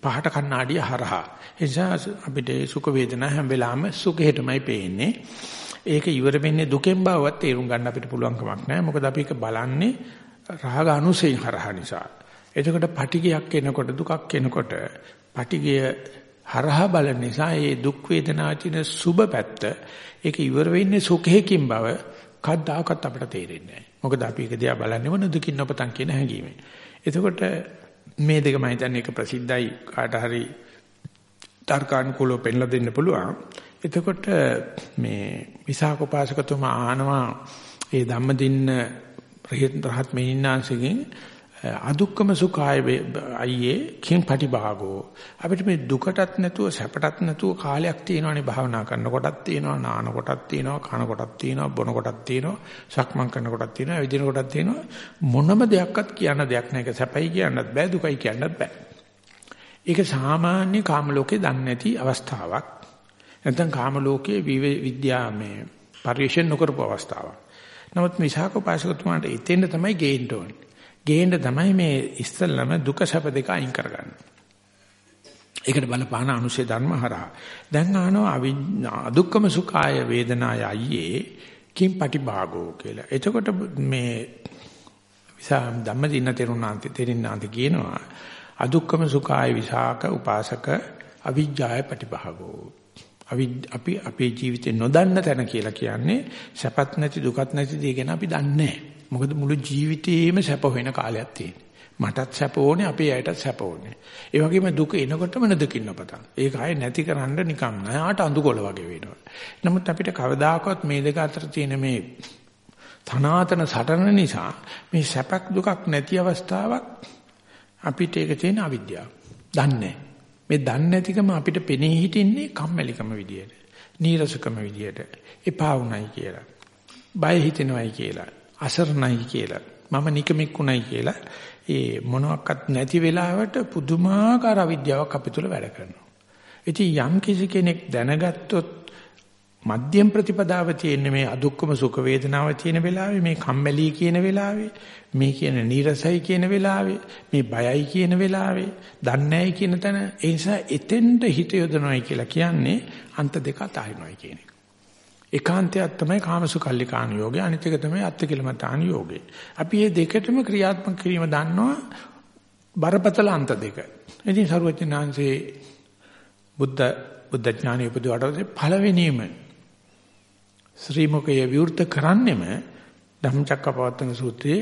පහට කණ්ණාඩිය හරහා. ඒ නිසා අපිට සුඛ වේදනා හැම වෙලාවෙම සුඛයටමයි පේන්නේ. ඒක ඉවර වෙන්නේ දුකෙන් බවවත් තේරුම් ගන්න අපිට පුළුවන් කමක් නැහැ. මොකද අපි ඒක බලන්නේ රාග අනුසයෙන් හරහා නිසා. එතකොට පටිගයක් එනකොට දුකක් එනකොට පටිගය හරහා බලන නිසා ඒ දුක් වේදනා තියෙන සුබ පැත්ත ඒක ඉවර වෙන්නේ සුඛයෙන් බව කද්දාකත් අපිට තේරෙන්නේ නැහැ. මොකද අපි ඒක දිහා බලන්නේ මොන දුකින් නොපතන් කියන හැඟීමෙන්. එතකොට මේ දෙක මම හිතන්නේ ඒක ප්‍රසිද්ධයි කාට හරි තර්කානුකූලව පෙන්ලා දෙන්න පුළුවන්. එතකොට මේ විසාකෝපාසකතුමා ආනවා ඒ ධම්මදින්න රහත් මෙහින්නාංශගෙන් අදුක්කම සුඛාය අයියේ කිං පටිභාගෝ. අපිට මේ දුකටත් නැතුව සැපටත් නැතුව කාලයක් තියෙනවානේ භාවනා කරන කොටත් තියෙනවා නාන කොටත් තියෙනවා කන කොටත් තියෙනවා බොන කොටත් තියෙනවා සක්මන් කරන කොටත් තියෙනවා විදින කොටත් තියෙනවා. මොනම දෙයක්වත් කියන්න දෙයක් නැහැ ඒක සැපයි කියන්නත් බෑ දුකයි කියන්නත් බෑ. ඒක සාමාන්‍ය කාම ලෝකේ දන්නේ නැති අවස්ථාවක්. නැත්නම් කාම ලෝකයේ විද්‍යාමය පරිශන නොකරපු අවස්ථාවක්. නමුත් විසාකෝපාසකතුමාට එතෙන්ද තමයි ගේන්න ඕනේ. ගේන්න තමයි මේ ඉස්සල්ලාම දුක සැප දෙක අයින් කරගන්නේ. ඒකට බලපාන අනුශේ ධර්ම හරහා. දැන් ආනවා අදුක්කම සුඛාය වේදනාය අයියේ කිම් පටිභාගෝ කියලා. එතකොට මේ විසා ධම්මදින්න තෙරුණාන්ත තෙරින්නාන්ත කියනවා අදුක්කම සුඛාය විසාක උපාසක අවිජ්ජාය පටිභාගෝ. අපි අපේ ජීවිතේ නොදන්න තැන කියලා කියන්නේ සැපත් නැති දුකත් නැති දේ ගැන අපි දන්නේ නැහැ. මොකද මුළු ජීවිතේම සැප හොයන කාලයක් තියෙනවා. මටත් සැප ඕනේ, අපේ අයටත් සැප ඕනේ. ඒ වගේම දුක එනකොටම නදකින්න පතන්. ඒක ආයේ නැති කරන්න නිකම් නෑ. ආට අඳුකොළ වගේ වෙනවා. නමුත් අපිට කවදාකවත් මේ දෙක අතර තියෙන මේ තනාතන සටන නිසා මේ සැපක් දුකක් නැති අවස්ථාවක් අපිට ඒක තියෙන අවිද්‍යාව. දන්නේ මේ දන්නේ නැතිකම අපිට පෙනී හිටින්නේ කම්මැලිකම විදියට. නීරසකම විදියට. එපා වුණයි කියලා. බය හිතෙනවයි කියලා. අසරණයි කියලා මම නිකමෙක්ුණයි කියලා ඒ මොනවත් නැති වෙලාවට පුදුමාකාර අවිද්‍යාවක් අපි තුල වැඩ කරනවා. ඉතින් යම් කිසි කෙනෙක් දැනගත්තොත් මධ්‍යම ප්‍රතිපදාව තියෙන මේ අදුක්කම සුඛ වේදනාව තියෙන වෙලාවේ මේ කම්මැලි කියන වෙලාවේ මේ කියන නීරසයි කියන වෙලාවේ මේ බයයි කියන වෙලාවේ දන්නේයි කියන තැන ඒ නිසා එතෙන්ට හිත යොදනොයි කියලා කියන්නේ අන්ත දෙක අතහරිනොයි කියන එක. ඒකාන්තයක් තමයි කාමසුකල්ලිකාණ යෝගය. අනිත් එක තමයි අත්තිකිලමතාණ යෝගය. අපි මේ දෙකටම ක්‍රියාත්මක කිරීම දන්නවා බරපතල අන්ත දෙක. ඉතින් සරුවචනාංශේ බුද්ධ බුද්ධ ඥානය උපදවඩ පළවෙනිම ශ්‍රී මුකයේ විවෘත කරන්නෙම ධම්මචක්කපවත්තන සූත්‍රයේ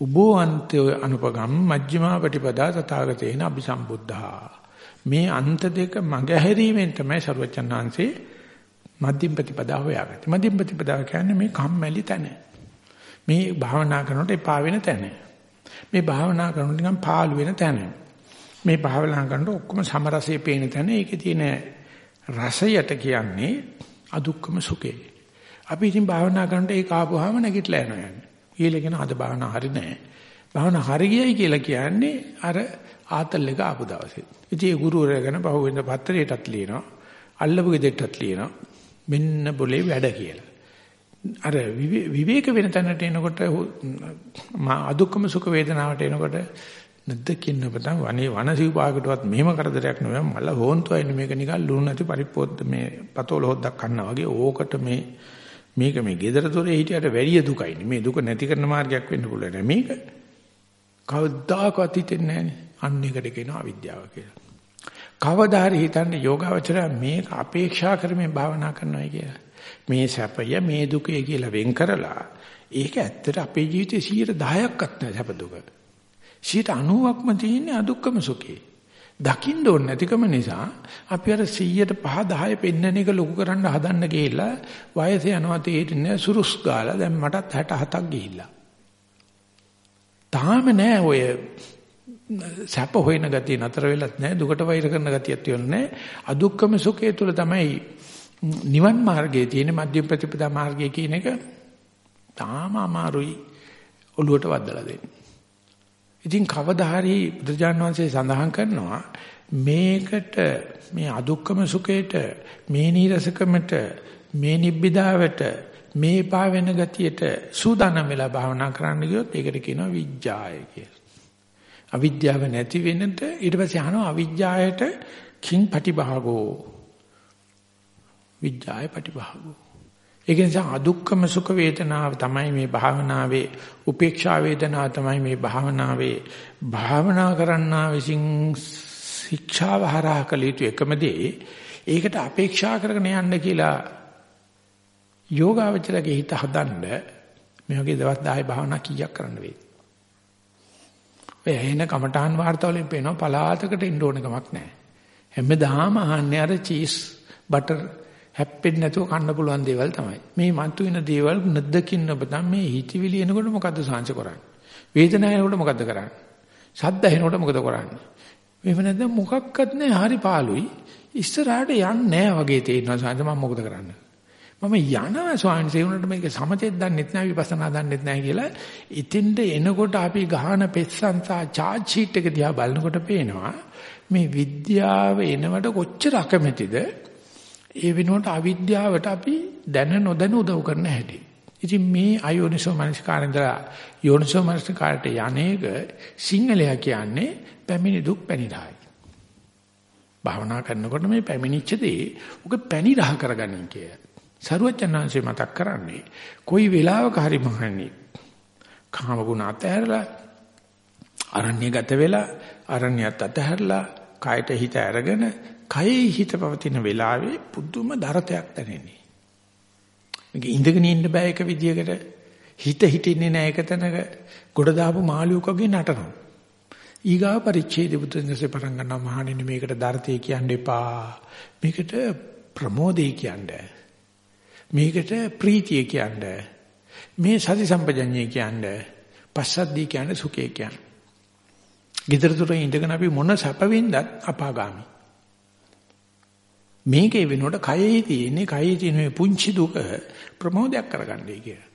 උභෝවන්තය අනුපගම් මජ්ක්‍ධිමා ප්‍රතිපදා තථාගතේන අபிසම්බුද්ධා මේ අන්ත දෙක මගහැරීමෙන් තමයි සරුවචනාංශේ මධ්‍යම ප්‍රතිපදා හොයාගත්තේ මධ්‍යම ප්‍රතිපදාව කියන්නේ මේ කම්මැලි තැන මේ භාවනා කරනකොට එපා වෙන තැන මේ භාවනා කරනකොට නිකන් පාළු වෙන තැන මේ භාවනා කරනකොට ඔක්කොම සමරසයේ පේන තැන ඒකේ තියෙන රසයට කියන්නේ අදුක්කම සුඛේ. අපි ඉතින් භාවනා කරනකොට ඒක ආපුවාම නැගිටලා යනවා යන්නේ. ඊළඟන අද භාවනා හරි නෑ. භාවනා හරි ගියයි කියලා කියන්නේ අර ආතල් එක ආපු දවසේ. ඉතින් ඒ ගුරුවරයා ගැන පහුවෙන්ද පත්‍රයටත් ලියනවා. අල්ලපු ගෙදරටත් ලියනවා. මෙන්න બોලේ වැඩ කියලා. අර විවේක වෙන තැනට එනකොට අදුක්කම සුඛ වේදනාවට එනකොට නැද්දකින්න බතන් වනේ වනසිව්පාකටවත් මෙහෙම කරදරයක් නෙවෙයි මල හොන්තුයිනේ මේක නිකන් ලුණු නැති පරිප්පොද්ද මේ පතෝල හොද්දක් කන්නා වගේ ඕකට මේ මේක මේ gedara dore හිටියට වැඩි දුකයිනේ මේ දුක නැති කරන මාර්ගයක් වෙන්න පුළුවන් මේක කවදාකවත් හිතෙන්නේ නැහනේ අන්න එකට කියනවා අවිද්‍යාව කියලා. කවදා හරි හිතන්නේ යෝගාවචරය මේක අපේක්ෂා කරමින් භාවනා කරනවා කියලා මේ සැපය මේ දුකේ කියලා වෙන් කරලා ඒක ඇත්තට අපේ ජීවිතේ 10%ක්වත් නැහැ සැප දුක 90%ක්ම තියෙන්නේ අදුක්කම සුඛේ. දකින්න ඕනේ නැතිකම නිසා අපි අර 100ට 5 10 පෙන්නන එක ලොකු කරන්න හදන්න ගිහිල්ලා වයස යනවා තේරෙන්නේ සුරුස් ගාලා දැන් මටත් 67ක් ගිහිල්ලා. තාම නෑ ඔය සැප හොයන ගතිය නතර වෙලත් නෑ දුකට වෛර කරන ගතියක් තියෙන්නේ නෑ අදුක්කම සුඛය තුල තමයි නිවන් මාර්ගයේ තියෙන මධ්‍යම ප්‍රතිපදා මාර්ගය කියන එක තාම අමාරුයි ඔළුවට වදලා දෙන්නේ. ඉතින් කවදා හරි බුදුජාන් වහන්සේ සඳහන් කරනවා මේකට මේ අදුක්කම සුඛයට මේ නීරසකමට මේ නිබ්බිදාවට මේ පා වෙන ගතියට සූදානම් වෙලා භාවනා කරන්න ගියොත් ඒකට කියනවා විඥාය කියලා. අවිද්‍යාව නැති වෙනට ඊට පස්සේ අහනවා අවිඥායට කිං පටිභාගෝ. විඥාය පටිභාගෝ. ඒක නිසා අදුක්කම සුඛ වේදනාව තමයි මේ භාවනාවේ උපේක්ෂා වේදනාව තමයි මේ භාවනාවේ. භාවනා කරන්නා විසින් ශික්ෂාව හරහා කළ යුතු එකම දේ ඒකට අපේක්ෂා කරගෙන යන්න කියලා යෝගාවචරගේ හිත හදන්න මේ වගේ දවස් 10 භාවනා කීයක් කරන්න වෙයි. ඔය එන කමඨාන් වාර්තාවලින් පේනවා පලාතකට ඉන්න ඕන කමක් නැහැ. හැමදාම අහන්නේ අර චීස් බටර් හැප්පෙන්නේ නැතුව කන්න පුළුවන් දේවල් තමයි. මේ මතුවෙන දේවල් නැද්දකින් ඔබතම් මේ හිතවිලි එනකොට මොකද්ද සාංශ කරන්නේ? වේදනාව එනකොට මොකද්ද කරන්නේ? ශබ්ද එනකොට මොකද කරන්නේ? මේව නැද්ද මොකක්වත් නැහැ හරි පාළුයි. ඉස්සරහට යන්නේ නැහැ වගේ තේරෙනවා සාංශ මම මොකද කරන්නේ? මම යනවා ස්වාමීන් වහන්සේ උනට මේක සමතෙත් දන්නෙත් නැහැ විපස්සනා දන්නෙත් නැහැ කියලා ඉතින්ද එනකොට අපි ගහන පෙස්සන්සා චාර්ජ් ෂීට් එක දිහා බලනකොට පේනවා මේ විද්‍යාව එනවට කොච්චර අකමැතිද ඒ වෙනුවට අවිද්‍යාවට අපි දැන නොදැන උදව් කරන හැටි. ඉතින් මේ අයෝනිසෝ මනස්කාරෙන්දලා යෝනිසෝ මනස්කාරට යන්නේක සිංහලයා කියන්නේ පැමිණි දුක් පැනිරහයි. භාවනා කරනකොට මේ පැමිණිච්ච දේ උක පැනිරහ කරගන්න කිය. සරුවචනාංශේ මතක් කරන්නේ කොයි වෙලාවක හරි මහන්නේ කාම ගුණ අතහැරලා අරණ්‍ය ගත වෙලා අරණ්‍යත් අතහැරලා කයට හිත අරගෙන කයේ හිත පවතින වෙලාවේ පුදුම දරතයක් දැනෙන්නේ. මේක ඉඳගෙන ඉන්න බෑ එක විදියකට හිත හිටින්නේ නෑ එක තැනක ගොඩ දාපු මාළුවෙක් වගේ නටනවා. ඊගා පරිච්ඡේද බුදුන්සේ පටන් ගන්නවා මහණෙනි මේකට දරතේ කියන්න එපා. මේකට ප්‍රමෝදේ කියන්න. මේකට ප්‍රීතිය කියන්න. මේ සති සම්පජඤ්ඤය කියන්න. පස්සද්ධිය කියන්න සුඛය කියන්න. gedara thura ඉඳගෙන අපි මොන සැප වින්දත් අපාගාමි. මේකේ වෙනකොට කයේ තියෙන්නේ කයේ තියෙන මේ පුංචි දුක ප්‍රමෝදයක් කරගන්නයි කියලා.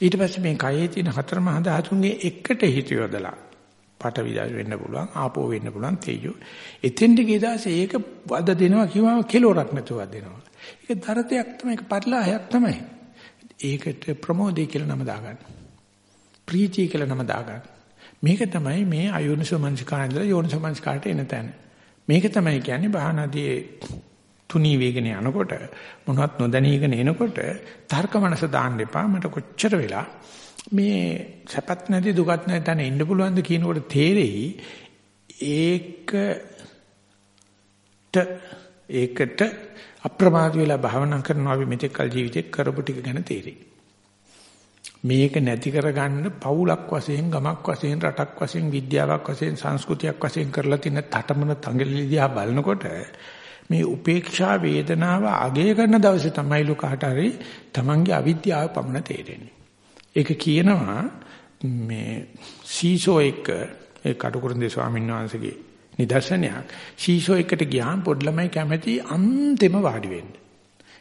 ඊට පස්සේ මේ කයේ තියෙන හතර මහා ධාතුන්ගේ එකට හිත යොදලා පටවි වෙන්න පුළුවන් ආපෝ වෙන්න පුළුවන් තේජෝ. එතෙන්ට ගියදාසේ ඒක වද දෙනවා කිව්වම කෙලවරක් නැතුව දෙනවා. ඒක දරතයක් තමයි ඒක පරිලාහයක් තමයි. ඒකට ප්‍රමෝදය කියලා නම දාගන්න. ප්‍රීතිය කියලා නම දාගන්න. මේක තමයි මේ අයෝනිසෝ මනසිකාරයන්දලා යෝනිසෝ මනසිකාරට එන තැන. මේක තමයි කියන්නේ බාහනදී තුනී වේගන යනකොට මොනවත් නොදැනීගෙන එනකොට තර්ක මනස දාන්න එපා මට කොච්චර වෙලා මේ සැපත් නැති දුකත් නැති තැන ඉන්න පුළුවන්ද කියනකොට තේරෙයි ඒකට ඒකට අප්‍රමාද වෙලා භාවනා කරනවා අපි මෙතෙක් කල ජීවිතේ කරපු ටික ගැන තේරෙයි. මේක නැති කරගන්න පවුලක් වශයෙන් ගමක් වශයෙන් රටක් වශයෙන් විද්‍යාවක් වශයෙන් සංස්කෘතියක් වශයෙන් කරලා තියෙන තටමන තංගලි දිහා බලනකොට මේ උපේක්ෂා වේදනාව අගය කරන දවසේ තමයි ලෝකහට හරි තමන්ගේ අවිද්‍යාව පමණ තේරෙන්නේ. ඒක කියනවා මේ සීසෝ එක ඒ කටුකුරුන්දේ ස්වාමීන් වහන්සේගේ නිදර්ශනයක්. සීසෝ එකට ගියාම පොඩි ළමයි කැමති අන්තිම වාඩි වෙන්න.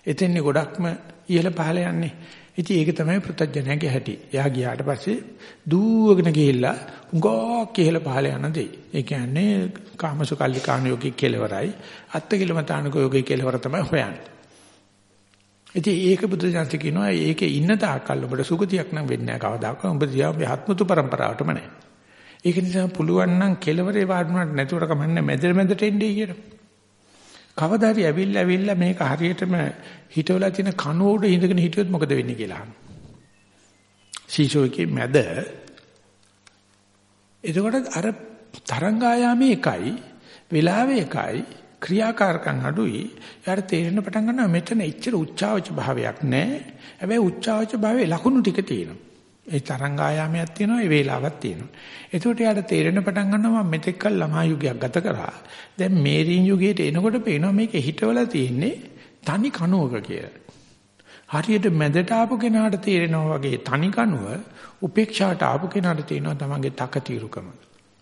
එතෙන්නේ ගොඩක්ම ඉහළ පහළ යන්නේ. ඉතින් ඒක තමයි පෘථජ්ජනයාගේ හැටි. එයා ගියාට පස්සේ දූවගෙන ගිහිල්ලා උගෝක් ඉහළ පහළ යන දෙයි. ඒ කියන්නේ කාමසුකල්ලිකාණ යෝගී කෙලවරයි. අත්තිකිලමතානක යෝගී කෙලවර තමයි හොයන්නේ. ඉතින් ඒක බුදු දහම කියනවා ඒකේ ඉන්න තාක්කල් ඔබට සුගතියක් නම් වෙන්නේ නැහැ කවදාකවත්. ඔබ දිහා ආත්මතු પરම්පරාවටම නැහැ. ඒක නිසා පුළුවන් නම් කෙලවරේ වාඩුණාට නැතුවට කමන්නේ මැද මැදට එන්නේ කියලා. කවදා හරි ඇවිල්ලා ඇවිල්ලා මේක හරියටම හිටවලා තියෙන කනුවෝඩ ඉඳගෙන හිටියොත් මොකද වෙන්නේ කියලා අහනවා. සීසෝකේ මැද එතකොට අර තරංගායාමේ එකයි වෙලාවේ එකයි ක්‍රියාකාරකම් අඩුයි. යාට තේරෙන්න පටන් ගන්නවා මෙතන එච්චර උච්චාවච භාවයක් නැහැ. හැබැයි උච්චාවච භාවයේ ලකුණු ටික තියෙනවා. ඒ තරංග ආයාමයක් තියෙනවා ඒ වේලාවක් තියෙනවා. එතකොට යාට තේරෙන පටන් ගන්නවා මම මෙතෙක් කල ළමා යුගයක් ගත කරා. දැන් මේරීන් යුගයට එනකොට පේනවා මේක හිටවල තියෙන්නේ තනි කණුවක කියලා. හරියට මැදට ආපු කෙනාට තේරෙනවා වගේ තනි කණුව උපේක්ෂාට ආපු කෙනාට තේරෙනවා තමන්ගේ තකතිරුකම.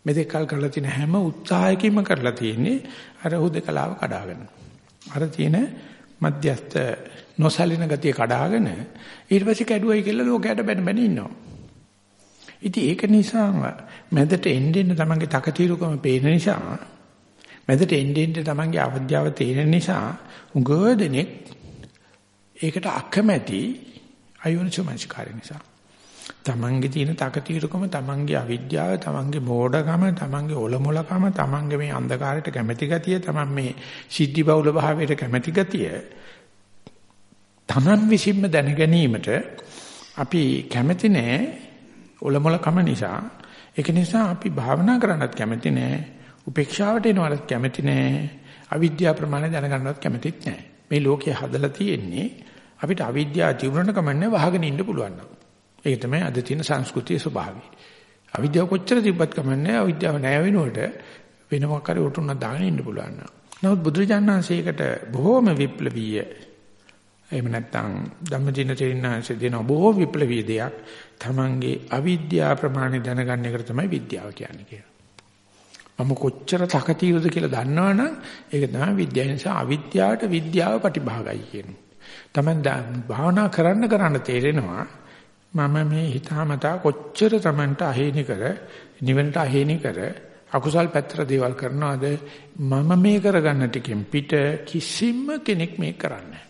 මෙතෙක් කල කරලා තියෙන හැම උත්සාහයකින්ම කරලා තියෙන්නේ අර හුදකලාව කඩාගෙන. අර තියෙන මධ්‍යස්ත නොසලින ගතිය කඩාගෙන ඊට පස්සේ කැඩුවයි කියලා ලෝකයට බැන බැන ඉන්නවා. ඉතින් ඒක නිසා මැදට එන්න එන්න තමන්ගේ තකතිරුකම පේන නිසා මැදට එන්න එන්න තමන්ගේ අවධ්‍යාව තේරෙන නිසා උගෝදෙනෙක් ඒකට අකමැති අයෝනිසමංස්කාරය නිසා තමන්ගේ තියෙන තකතිරුකම තමන්ගේ අවිද්‍යාව තමන්ගේ මෝඩකම තමන්ගේ ඔලොමොලකම තමන්ගේ මේ අන්ධකාරයට කැමැති ගතිය තමන් මේ සිද්ධි බහුල භාවයට කැමැති ගතිය තමන් විසින්ම දැන ගැනීමට අපි කැමැති නෑ ඔලොමොලකම නිසා. ඒක නිසා අපි භාවනා කරන්නත් කැමැති නෑ. උපේක්ෂාවට එනවලත් කැමැති නෑ. අවිද්‍යාව ප්‍රමාණය දැනගන්නවත් කැමැතිත් නෑ. මේ ලෝකයේ හදලා තියෙන්නේ අපිට අවිද්‍යාව ජීවරණ කමන්නේ වහගෙන ඉන්න පුළුවන් නම්. ඒක තමයි අද තියෙන සංස්කෘතියේ ස්වභාවය. අවිද්‍යාව කොච්චර තිබ්බත් කමන්නේ අවිද්‍යාව නැහැ වෙනුවට වෙන මොකක් හරි උටුන්න දාගෙන ඉන්න පුළුවන්. නමුත් බුදුරජාණන්සේකට බොහෝම විප්ලවීය එහෙම නැත්නම් ධම්මදින තේරින්නාංශ දෙන බොහෝ විප්ලවීය දෙයක් තමන්ගේ අවිද්‍යාව ප්‍රමාණය දැනගන්න එකට තමයි විද්‍යාව කියන්නේ කියලා. මම කොච්චර තකතිරද කියලා දන්නවනම් ඒක තමයි විද්‍යාව නිසා අවිද්‍යාවට විද්‍යාව ප්‍රතිභාගයි කියන්නේ. තමන් භාවනා කරන්න කරන්න තේරෙනවා මම මේ හිතාමතා කොච්චර Tamanට අහේනි කර නිවනට අහේනි කර අකුසල් පැත්තට දේවල් කරනවාද මම මේ කරගන්න ටිකෙන් පිට කිසිම කෙනෙක් මේක කරන්නේ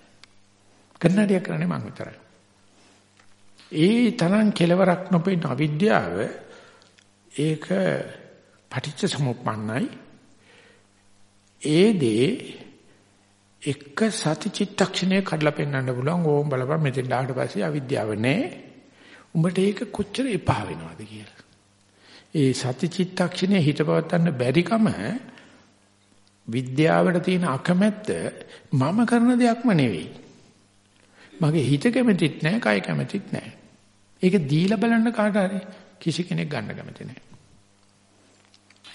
කන්නඩිය කරන්නේ මම විතරයි ඒ තරම් කෙලවරක් නොපෙන අවිද්‍යාව ඒක පටිච්ච සමුප්පන්නයි ඒ දේ එක සති චිත්තක්ෂණය කඩලා පෙන්වන්න පුළුවන් ඕම් බලපන් මෙතෙන් ආවට පස්සේ අවිද්‍යාව නැහැ උඹට ඒක කොච්චර එපා වෙනවද කියලා. ඒ සති චිත්තක්ෂණය හිතපවත්තන්න බැරිකම විද්‍යාවට තියෙන අකමැත්ත මම කරන දෙයක්ම නෙවෙයි. මගේ හිත කැමතිත් නැහැ, කය කැමතිත් නැහැ. ඒක දීලා බලන්න කාට හරි කිසි කෙනෙක් ගන්න කැමති නැහැ.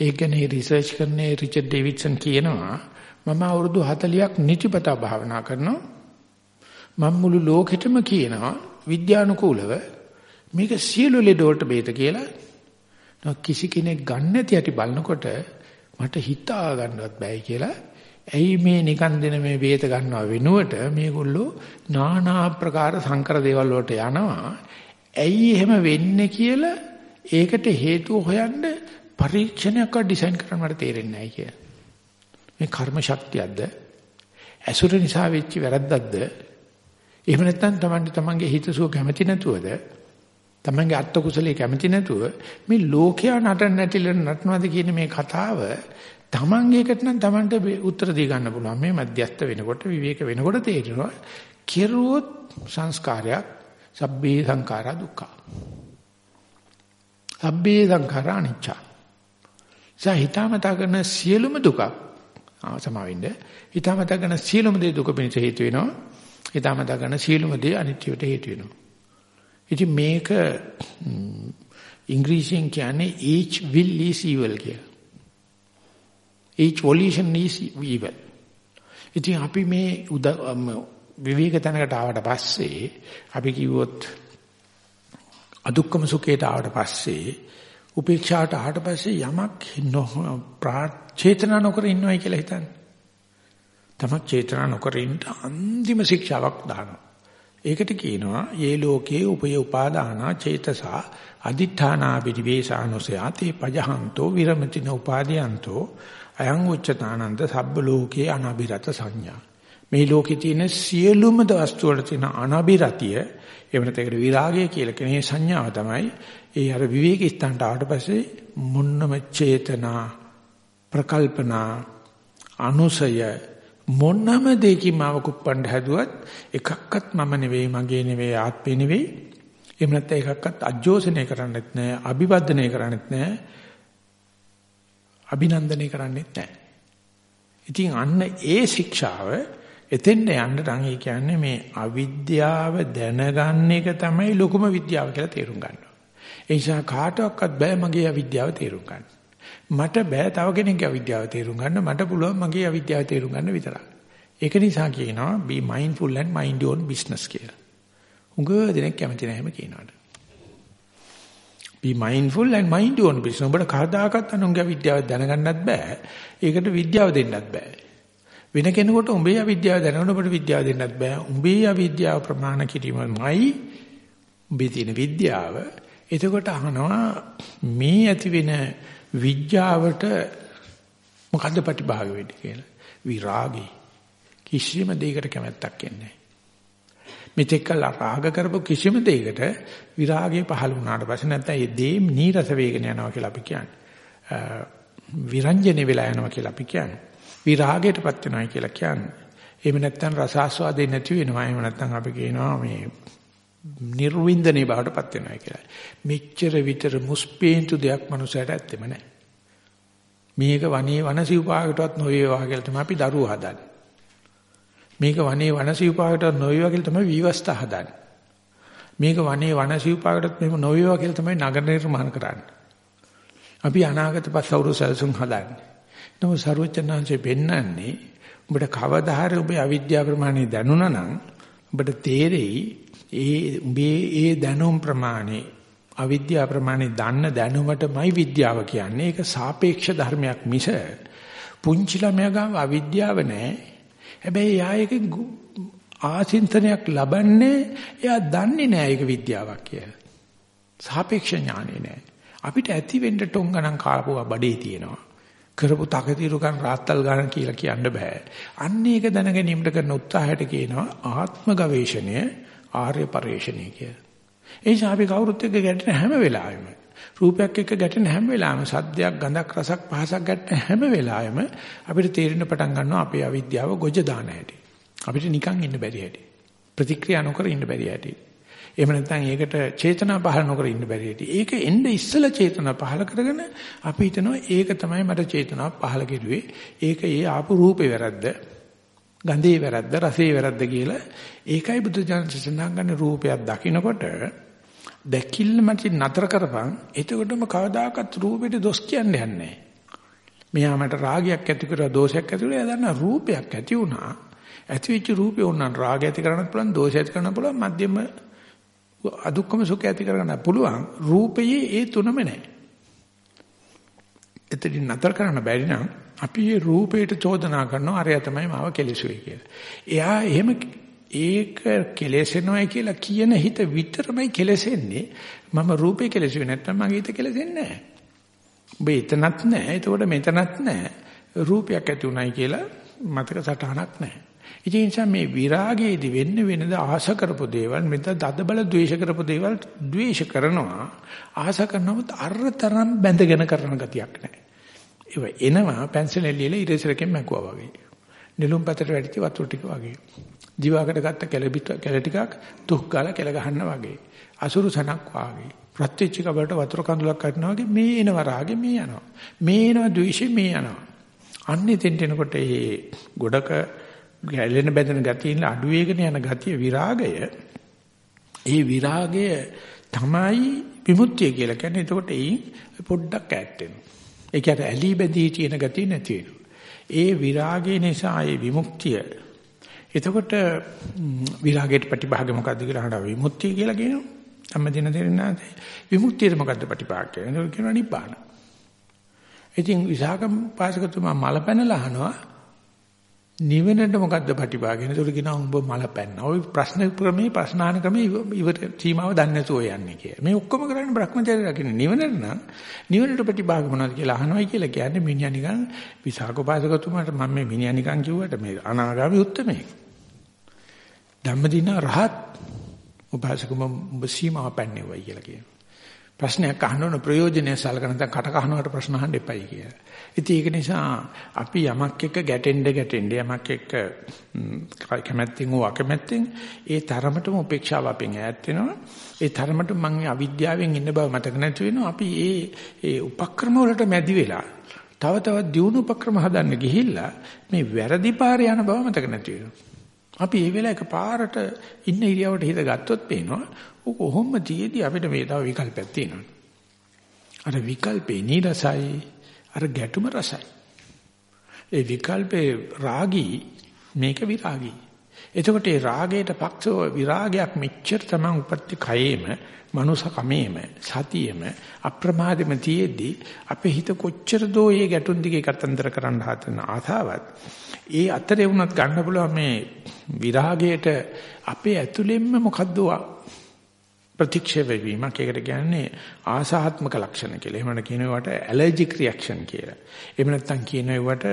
ඒක ගැන රිසර්ච් කරන්නේ රිචඩ් ඩේවිඩ්සන් කියනවා මම අවුරුදු 40ක් නිතිපතා භාවනා කරනවා. මම මුළු ලෝකෙටම කියනවා විද්‍යානුකූලව මේක සියලු ලෙඩ වලට බේත කියලා කිසි කෙනෙක් ගන්න නැති ඇති බලනකොට මට හිතා ගන්නවත් බෑයි කියලා ඇයි මේ නිකන් දෙන මේ බේත ගන්නව වෙනුවට මේගොල්ලෝ নানা ආකාර සංකර දේවල් වලට යනවා ඇයි එහෙම වෙන්නේ කියලා ඒකට හේතුව හොයන්න පරීක්ෂණයක් ඩිසයින් කරන්න මට තේරෙන්නේ නැහැ කියලා මේ කර්ම ශක්තියක්ද ඇසුර නිසා වෙච්ච වැරද්දක්ද? එහෙම නැත්නම් Tamanට Tamanගේ හිතසුව කැමති නැතුවද? Tamanගේ අත්ත කුසලයේ කැමති නැතුව මේ ලෝකයා නටන නැටිල නටනවාද කියන මේ කතාව Tamanගේ එකට නම් Tamanට උත්තර දී ගන්න පුළුවන්. මේ මධ්‍යස්ත වෙනකොට විවේක වෙනකොට තේරෙනවා කෙරුවොත් සංස්කාරයක් සබ්බේ සංඛාරා දුක්ඛ. සබ්බේ සංඛාරා අනිච්ච. සහිතාමතා කරන සියලුම දුක සමාවෙන්න හිතාමතා කරන සියලුම දේ දුක පිණිස හේතු වෙනවා. හිතාමතා කරන සියලුම දේ අනිත්‍යයට හේතු වෙනවා. ඉතින් මේක ඉංග්‍රීසියෙන් කියන්නේ each will is evil කියලා. Each volition is evil. ඉතින් අපි මේ විවේක තැනකට ආවට පස්සේ අපි කිව්වොත් අදුක්කම සුඛයට ආවට පස්සේ උපේක්ෂාවට ආවට පස්සේ යමක් චේතනා නොකර ඉන්නවයි කියලා හිතන්නේ. තමක් චේතනා නොකර ඉන්න අන්තිම ශික්ෂාවක් දානවා. ඒකට කියනවා "යේ ලෝකේ උපය උපාදානා චේතසා අදිඨානා පිටිවේසානුසයා තේ පජහන්තෝ විරමතින උපාදීයන්තෝ අයං උච්චතානන්ද සබ්බ ලෝකේ අනබිරත සංඥා." මේ ලෝකේ තියෙන සියලුම වස්තු වල තියෙන අනබිරතිය එහෙම නැත්නම් විරාගය කියලා කියන මේ සංඥාව තමයි ඒ අර විවේක ස්ථානට ආවට පස්සේ මොන්නම චේතනා ප්‍රකල්පනා අනුසය මොනම දෙයකින් මාව කුප්පණ්ඩ හැදුවත් එකක්වත් මම නෙවෙයි මගේ නෙවෙයි ආත්මේ නෙවෙයි එහෙම නැත්නම් එකක්වත් අජෝසනය කරන්නෙත් නෑ අභිවර්ධනය කරන්නෙත් නෑ අභිනන්දනය කරන්නෙත් නෑ ඉතින් අන්න ඒ ශික්ෂාව එතෙන්ට යන්න නම් ඒ කියන්නේ මේ අවිද්‍යාව දැනගන්න එක තමයි ලොකුම විද්‍යාව කියලා තේරුම් ගන්න. ඒ නිසා කාටවත් බෑ මගේ අවිද්‍යාව තේරුම් ගන්න. මට බෑ තව කෙනෙක්ගේ අවිද්‍යාව තේරුම් ගන්න. මට පුළුවන් මගේ අවිද්‍යාව තේරුම් ගන්න විතරයි. ඒක නිසා කියනවා be mindful and mind your own business කියලා. උඟ දෙනෙක් කැමති නැහැ එහෙම කියනවාට. Be mindful and mind your own business. ඔබට කවදාකවත් අනුන්ගේ අවිද්‍යාව දැනගන්නත් බෑ. ඒකට විද්‍යාව දෙන්නත් බෑ. වෙන කෙනෙකුට උඹේ අවිද්‍යාව දැනගෙන ඔබට විද්‍යාව දෙන්නත් බෑ. උඹේ අවිද්‍යාව ප්‍රමාණ කිරීමයි උඹේ තියෙන විද්‍යාව. එතකොට අහනවා මේ ඇති වෙන විද්‍යාවට මොකද්ද ප්‍රතිභාග වෙන්නේ කියලා. විරාගී. කිසිම දෙයකට කැමැත්තක් එන්නේ මෙතෙක් කල රාග කරපු කිසිම දෙයකට විරාගය පහළ වුණාට පස්සේ නැත්නම් ඒ දේ නීරස වේගන යනවා කියලා අපි කියන්නේ. විරංජනේ වෙලා යනවා කියලා අපි කියන්නේ. විරාගයටපත් වෙනවා කියලා කියන්නේ. එහෙම නැත්නම් රසාස්වාදේ නැති වෙනවා. එහෙම නැත්නම් අපි කියනවා මේ නිර්වින්දනේ බවටපත් වෙනවා කියලා. මෙච්චර විතර මුස්පේන්තු දෙයක් මනුස්සයට ඇත්තෙම නැහැ. මේක වනේ වනසිව්පාකටවත් නොවේවා කියලා තමයි අපි දරුවෝ හදන්නේ. මේක වනේ වනසිව්පාකටවත් නොවේවා කියලා තමයි විවස්ථා හදන්නේ. මේක වනේ වනසිව්පාකටත් මෙහෙම නොවේවා කියලා තමයි නගර නිර්මාණ කරන්නේ. අපි අනාගත පස්වරු සැලසුම් හදන්නේ. නමුත් සරුවචනාංශේ පෙන්වන්නේ උඹට කවදා හරි ඔබේ අවිද්‍යාව ප්‍රමාණය දැනුණා නම් ඔබට තේරෙයි ඒ උඹේ ඒ දැනුම් ප්‍රමාණය අවිද්‍යාව ප්‍රමාණය දන්න දැනුමටමයි විද්‍යාව කියන්නේ. ඒක සාපේක්ෂ ධර්මයක් මිස පුංචි ළමයා ගාව අවිද්‍යාව නැහැ. හැබැයි යා ඒක ආචින්තනයක් ලබන්නේ එයා දන්නේ නැහැ ඒක විද්‍යාවක් කියලා. සාපේක්ෂ ඥානෙ නැහැ. අපිට ඇති වෙන්න ටොං ගණන් කාපුවා බඩේ තියෙනවා. කරපු තකතිරුකම් රාත්තල් ගන්න කියලා කියන්න බෑ. අන්න ඒක දැන ගැනීමට කරන උත්සාහයට කියනවා ආත්ම ගවේෂණය ආර්ය පරිශ්‍රණය කියලා. ඒ නිසා අපි කවුරුත් එක්ක ගැටෙන හැම වෙලාවෙම රූපයක් එක්ක ගැටෙන හැම වෙලාවෙම සද්දයක් ගඳක් රසක් පහසක් ගැටෙන හැම වෙලාවෙම අපිට තේරෙන්න පටන් ගන්නවා අපේ අවිද්‍යාව ගොජ දාන හැටි. අපිට නිකන් ඉන්න බැරි හැටි. ප්‍රතික්‍රියා නොකර ඉන්න බැරි හැටි. එහෙම නැත්නම් ඒකට චේතනා පහල නොකර ඉන්න බැරි ඇති. ඒක එnde ඉස්සලා චේතනා පහල කරගෙන අපි හිතනවා ඒක තමයි මට චේතනාව පහල කෙරුවේ. ඒක ඒ ආපු රූපේ වැරද්ද. ගන්ධේ වැරද්ද, රසේ වැරද්ද කියලා ඒකයි බුදු දහම සඳහන් කරන රූපයක් දකිනකොට දැකිල්ල මට නතර කරපන්. එතකොටම කවදාකවත් රූපෙට දොස් කියන්නේ නැහැ. මෙයා මට රාගයක් ඇති කරලා දෝෂයක් ඇති කරලා එයා දන්නා රූපයක් ඇති වුණා. ඇතිවෙච්ච රූපේ ඕනනම් රාගය ඇති කරන්නත් පුළුවන්, දෝෂය ඇති කරන්නත් පුළුවන්, මධ්‍යම අදුක්කම සුඛ ඇති කරගන්න පුළුවන් රූපයේ ඒ තුනම නැහැ. එතනින් නතර කරන්න බැරි නම් අපි මේ රූපයට චෝදනා කරනවා අරය තමයි මාව කෙලෙසුවේ කියලා. එයා එහෙම ඒක කෙලෙසෙනවයි කියලා කියන හිත විතරමයි කෙලෙසෙන්නේ. මම රූපේ කෙලෙසුවේ නැත්නම් මගේ හිත කෙලෙසෙන්නේ නැහැ. ඔබ එතනත් නැහැ. එතකොට මෙතනත් නැහැ. රූපයක් ඇති උනායි කියලා මතක සටහනක් නැහැ. ඒ නිසා මේ විරාගයේදී වෙන්නේ වෙනද ආශ කරපු දේවල් මෙතන දද බල ද්වේෂ කරපු දේවල් ද්වේෂ කරනවා ආශ කරනවත් අරතරම් බැඳගෙන කරන ගතියක් නැහැ. ඒව එනවා පැන්සල් එළියලා ඉරේසරකින් මැකුවා වගේ. නිලුම් පැතට වැටිච්ච වතුර ටික වගේ. දිවාකට ගත්ත කෙලබිට කෙල ටිකක් තුක් ගාලා කෙල ගහන්න වගේ. අසුරු සනක් වගේ. ප්‍රත්‍යච්ච කබලට වතුර කඳුලක් කටනවා වගේ මේ එනවා රාගෙ මේ යනවා. මේ එනවා ද්වේෂෙ මේ යනවා. අන්නේ තෙන්ට එනකොට මේ ගොඩක ගැලෙන බැඳෙන ගතියින් අඩු වේගන යන ගතිය විරාගය ඒ විරාගය තමයි විමුක්තිය කියලා කියන්නේ. එතකොට ඒ පොඩ්ඩක් ඈත් වෙනවා. ඒ කියන්නේ ඇලි බැඳී තියෙන ගතිය නැති වෙනවා. ඒ විරාගය නිසා ඒ විමුක්තිය එතකොට විරාගයට ප්‍රතිභාගය මොකද්ද කියලා අහනවා විමුක්තිය කියලා කියනවා. අම්මදින දෙන්නාද විමුක්තියට මොකද්ද ප්‍රතිභාගය? ඒක කියනවා නිබ්බාන. ඉතින් විසාක පාසකතුමා මල පැනලා අහනවා නිවනට මොකද්ද ප්‍රතිභාගය? ඒකට කියනවා උඹ මල පැන්න. ওই ප්‍රශ්න ක්‍රමේ ප්‍රශ්නාන ක්‍රමේ ඉවර සීමාව දන්නේ නැතුව යන්නේ කියලා. මේ ඔක්කොම කරන්නේ Brahmacharya රකින්න. නිවනට නම් නිවනට ප්‍රතිභාග මොනවද කියලා අහනවායි කියලා කියන්නේ මිනිහා නිකන් විසාක පාසකතුමාට මම මේ මිනිහා නිකන් කිව්වට මේ අනාගාමි උත්තමේ. ධම්මදින රහත් උපාසකම උඹ සීමාව පැන්නේ වයි කියලා කියනවා. ප්‍රශ්නයක් අහන්න ඕන ප්‍රයෝජනය සලකන නැත්නම් කට කහනවට ප්‍රශ්න අහන්න එපයි කියලා. ඉතින් ඒක නිසා අපි යමක් එක්ක ගැටෙන්න ගැටෙන්න යමක් එක්ක කැමැත්තෙන් හෝ අකමැත්තෙන් ඒ තරමටම උපේක්ෂාව අපෙන් ඈත් වෙනවා. ඒ තරමට මම අවිද්‍යාවෙන් ඉන්න බව මතක නැති වෙනවා. අපි ඒ ඒ උපක්‍රම වලට මැදි වෙලා තව තවත් දියුණු උපක්‍රම හදන්න ගිහිල්ලා මේ වැරදි පාරේ යන බව මතක නැති වෙනවා. අපි ඒ වෙලාවක පාරට ඉන්න ඉරියවට හිත ගත්තොත් පේනවා ඔක කොහොම තියේදී අපිට මේ තව විකල්පයක් තියෙනවා. අර විකල්පේ නීරසයි අර ගැටුම රසයි. ඒ විකල්පේ රාගී මේක විරාගී. එතකොට ඒ රාගයට පක්ෂව විරාගයක් මෙච්චර තමයි උපත්ති කයේම මනුස කමේම සතියෙම අප්‍රමාදෙම තියේදී අපේ හිත කොච්චර දෝ ඒ ගැටුම් දිගේ කතන්දර කරන්න හදන ආසාවත් ඒ අතරේ වුණත් ගන්න පුළුවන් මේ විරාගයට අපේ ඇතුළෙන්ම මොකද්ද ප්‍රතික්ෂේප වීමක් ඒකට කියන්නේ ආසාත්මක ලක්ෂණ කියලා. එහෙම නැත්නම් කියනවට ඇලර්ජික් රියැක්ෂන් කියලා. එහෙම නැත්නම් කියනවට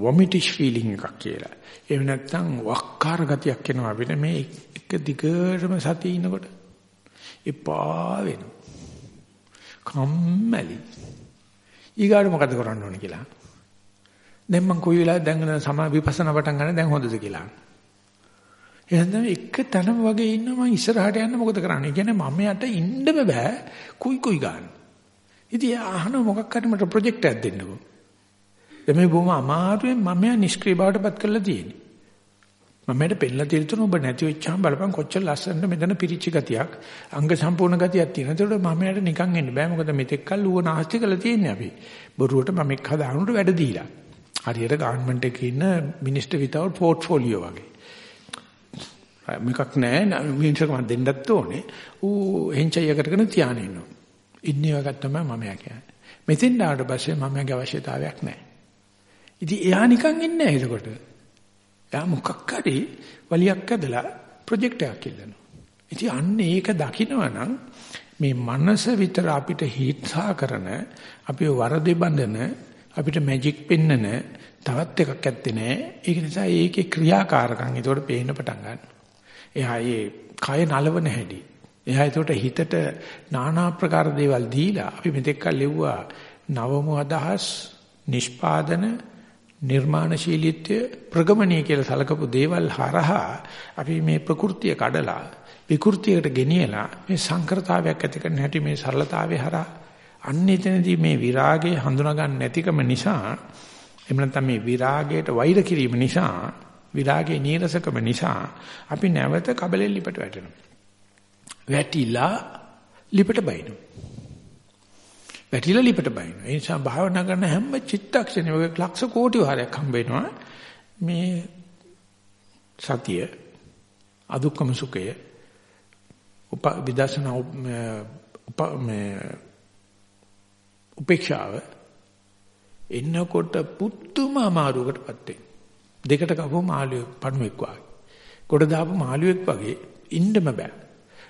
වොමිටිෂ් ෆීලිං එකක් කියලා. එහෙම නැත්නම් වක්කාර ගතියක් එනවා අපිට මේ එක දිගටම සතිය ඉනකොට. එපා වෙනවා. කම්මැලි. ඊගාට මොකද කරන්න ඕනේ කියලා. දැන් මම කොයි වෙලාවෙද දැන් සම විපස්සනා පටන් ගන්න දැන් හොඳද කියලා. එහෙනම් එක තැනම වගේ ඉන්න මම ඉස්සරහට යන්න මොකද කරන්නේ? කියන්නේ මම යට ඉන්නම බෑ කුයි කුයි ගන්න. ඉතින් අහන මොකක් හරි මට ප්‍රොජෙක්ට් එකක් දෙන්නකෝ. දැන් මේ බොහොම අමාරුවෙන් මම යා නිෂ්ක්‍රීය බවටපත් කරලා තියෙන්නේ. මම මට පෙන්නලා තියෙන ඔබ නැති වෙච්චාම බලපන් කොච්චර ලස්සනට මෙතන පිරිච්ච ගතියක් අංග සම්පූර්ණ ගතියක් තියෙනවා. ඒකට මම යට නිකන් එන්න බෑ. මොකද මෙතෙක් කල් ඌව නාස්ති කරලා තියෙන්නේ අපි. බොරුවට මම එක් හදානුට වැඩ දීලා. හරියට ගවර්න්මන්ට් එකේ ඉන්න මිනිස්ටර් විතවුට් පෝර්ට්ෆෝලියෝ වගේ. මේකක් නැහැ මිනිස්සුකම දෙන්නත් ඕනේ. ඌ හෙන්චය කරගෙන තියාගෙන ඉන්නවා. ඉන්නේ වගත් තමයි මම යා කියන්නේ. මෙතෙන් ආවට පස්සේ මම යගේ අවශ්‍යතාවයක් නැහැ. ඉතින් එයා නිකන් ඉන්නේ නැහැ ඒකට. එයා මොකක් හරි වලියක් ඇදලා ප්‍රොජෙක්ට් එකක් ඉල්ලනවා. ඉතින් අන්න ඒක දකිනවනම් මේ මනස විතර අපිට හිතා කරන අපේ වරදේ බඳන අපිට මැජික් පෙන්නන තවත් එකක් ඇත්තේ නැහැ. ඒක නිසා ඒකේ ක්‍රියාකාරකම් ඒකට පේන්න පටන් ගන්නවා. එයා ඒ කය නලවන හැටි. එයා ඒකට හිතට নানা ආකාර දේවල් දීලා අපි මෙතෙක්කල් ලෙව්වා නවම අදහස් නිෂ්පාදන නිර්මාණශීලීත්වය ප්‍රගමණය කියලා සලකපු දේවල් හරහා අපි මේ ප්‍රകൃතිය කඩලා විකෘතියකට ගෙනියලා මේ සංකෘතාවයක් ඇති කරන හැටි මේ සරලතාවය හරහා අන්න එතනදී මේ විරාගය හඳුනා ගන්න නැතිකම නිසා එහෙම නැත්නම් මේ විරාගයට වෛර කිරීම නිසා විරාගයේ නීරසකම නිසා අපි නැවත කබලෙන් ලිපට වැටෙනවා. වැටිලා ලිපට බයිනවා. වැටිලා ලිපට බයිනවා. ඒ නිසා භාවනා කරන හැම චිත්තක්ෂණයක ඔය ලක්ෂ කෝටි වාරයක් හම්බ වෙනවා. මේ සතිය අදුක්කම සුඛය උප විදර්ශනා උප මේ උපේක්ෂාව එන්නකොට පුදුම අමාරුවකටපත් වෙනවා. දෙකට කපුව මාළුවෙක් පණුවෙක් වගේ. කොට දාපු මාළුවෙක් වගේ ඉන්නම බෑ.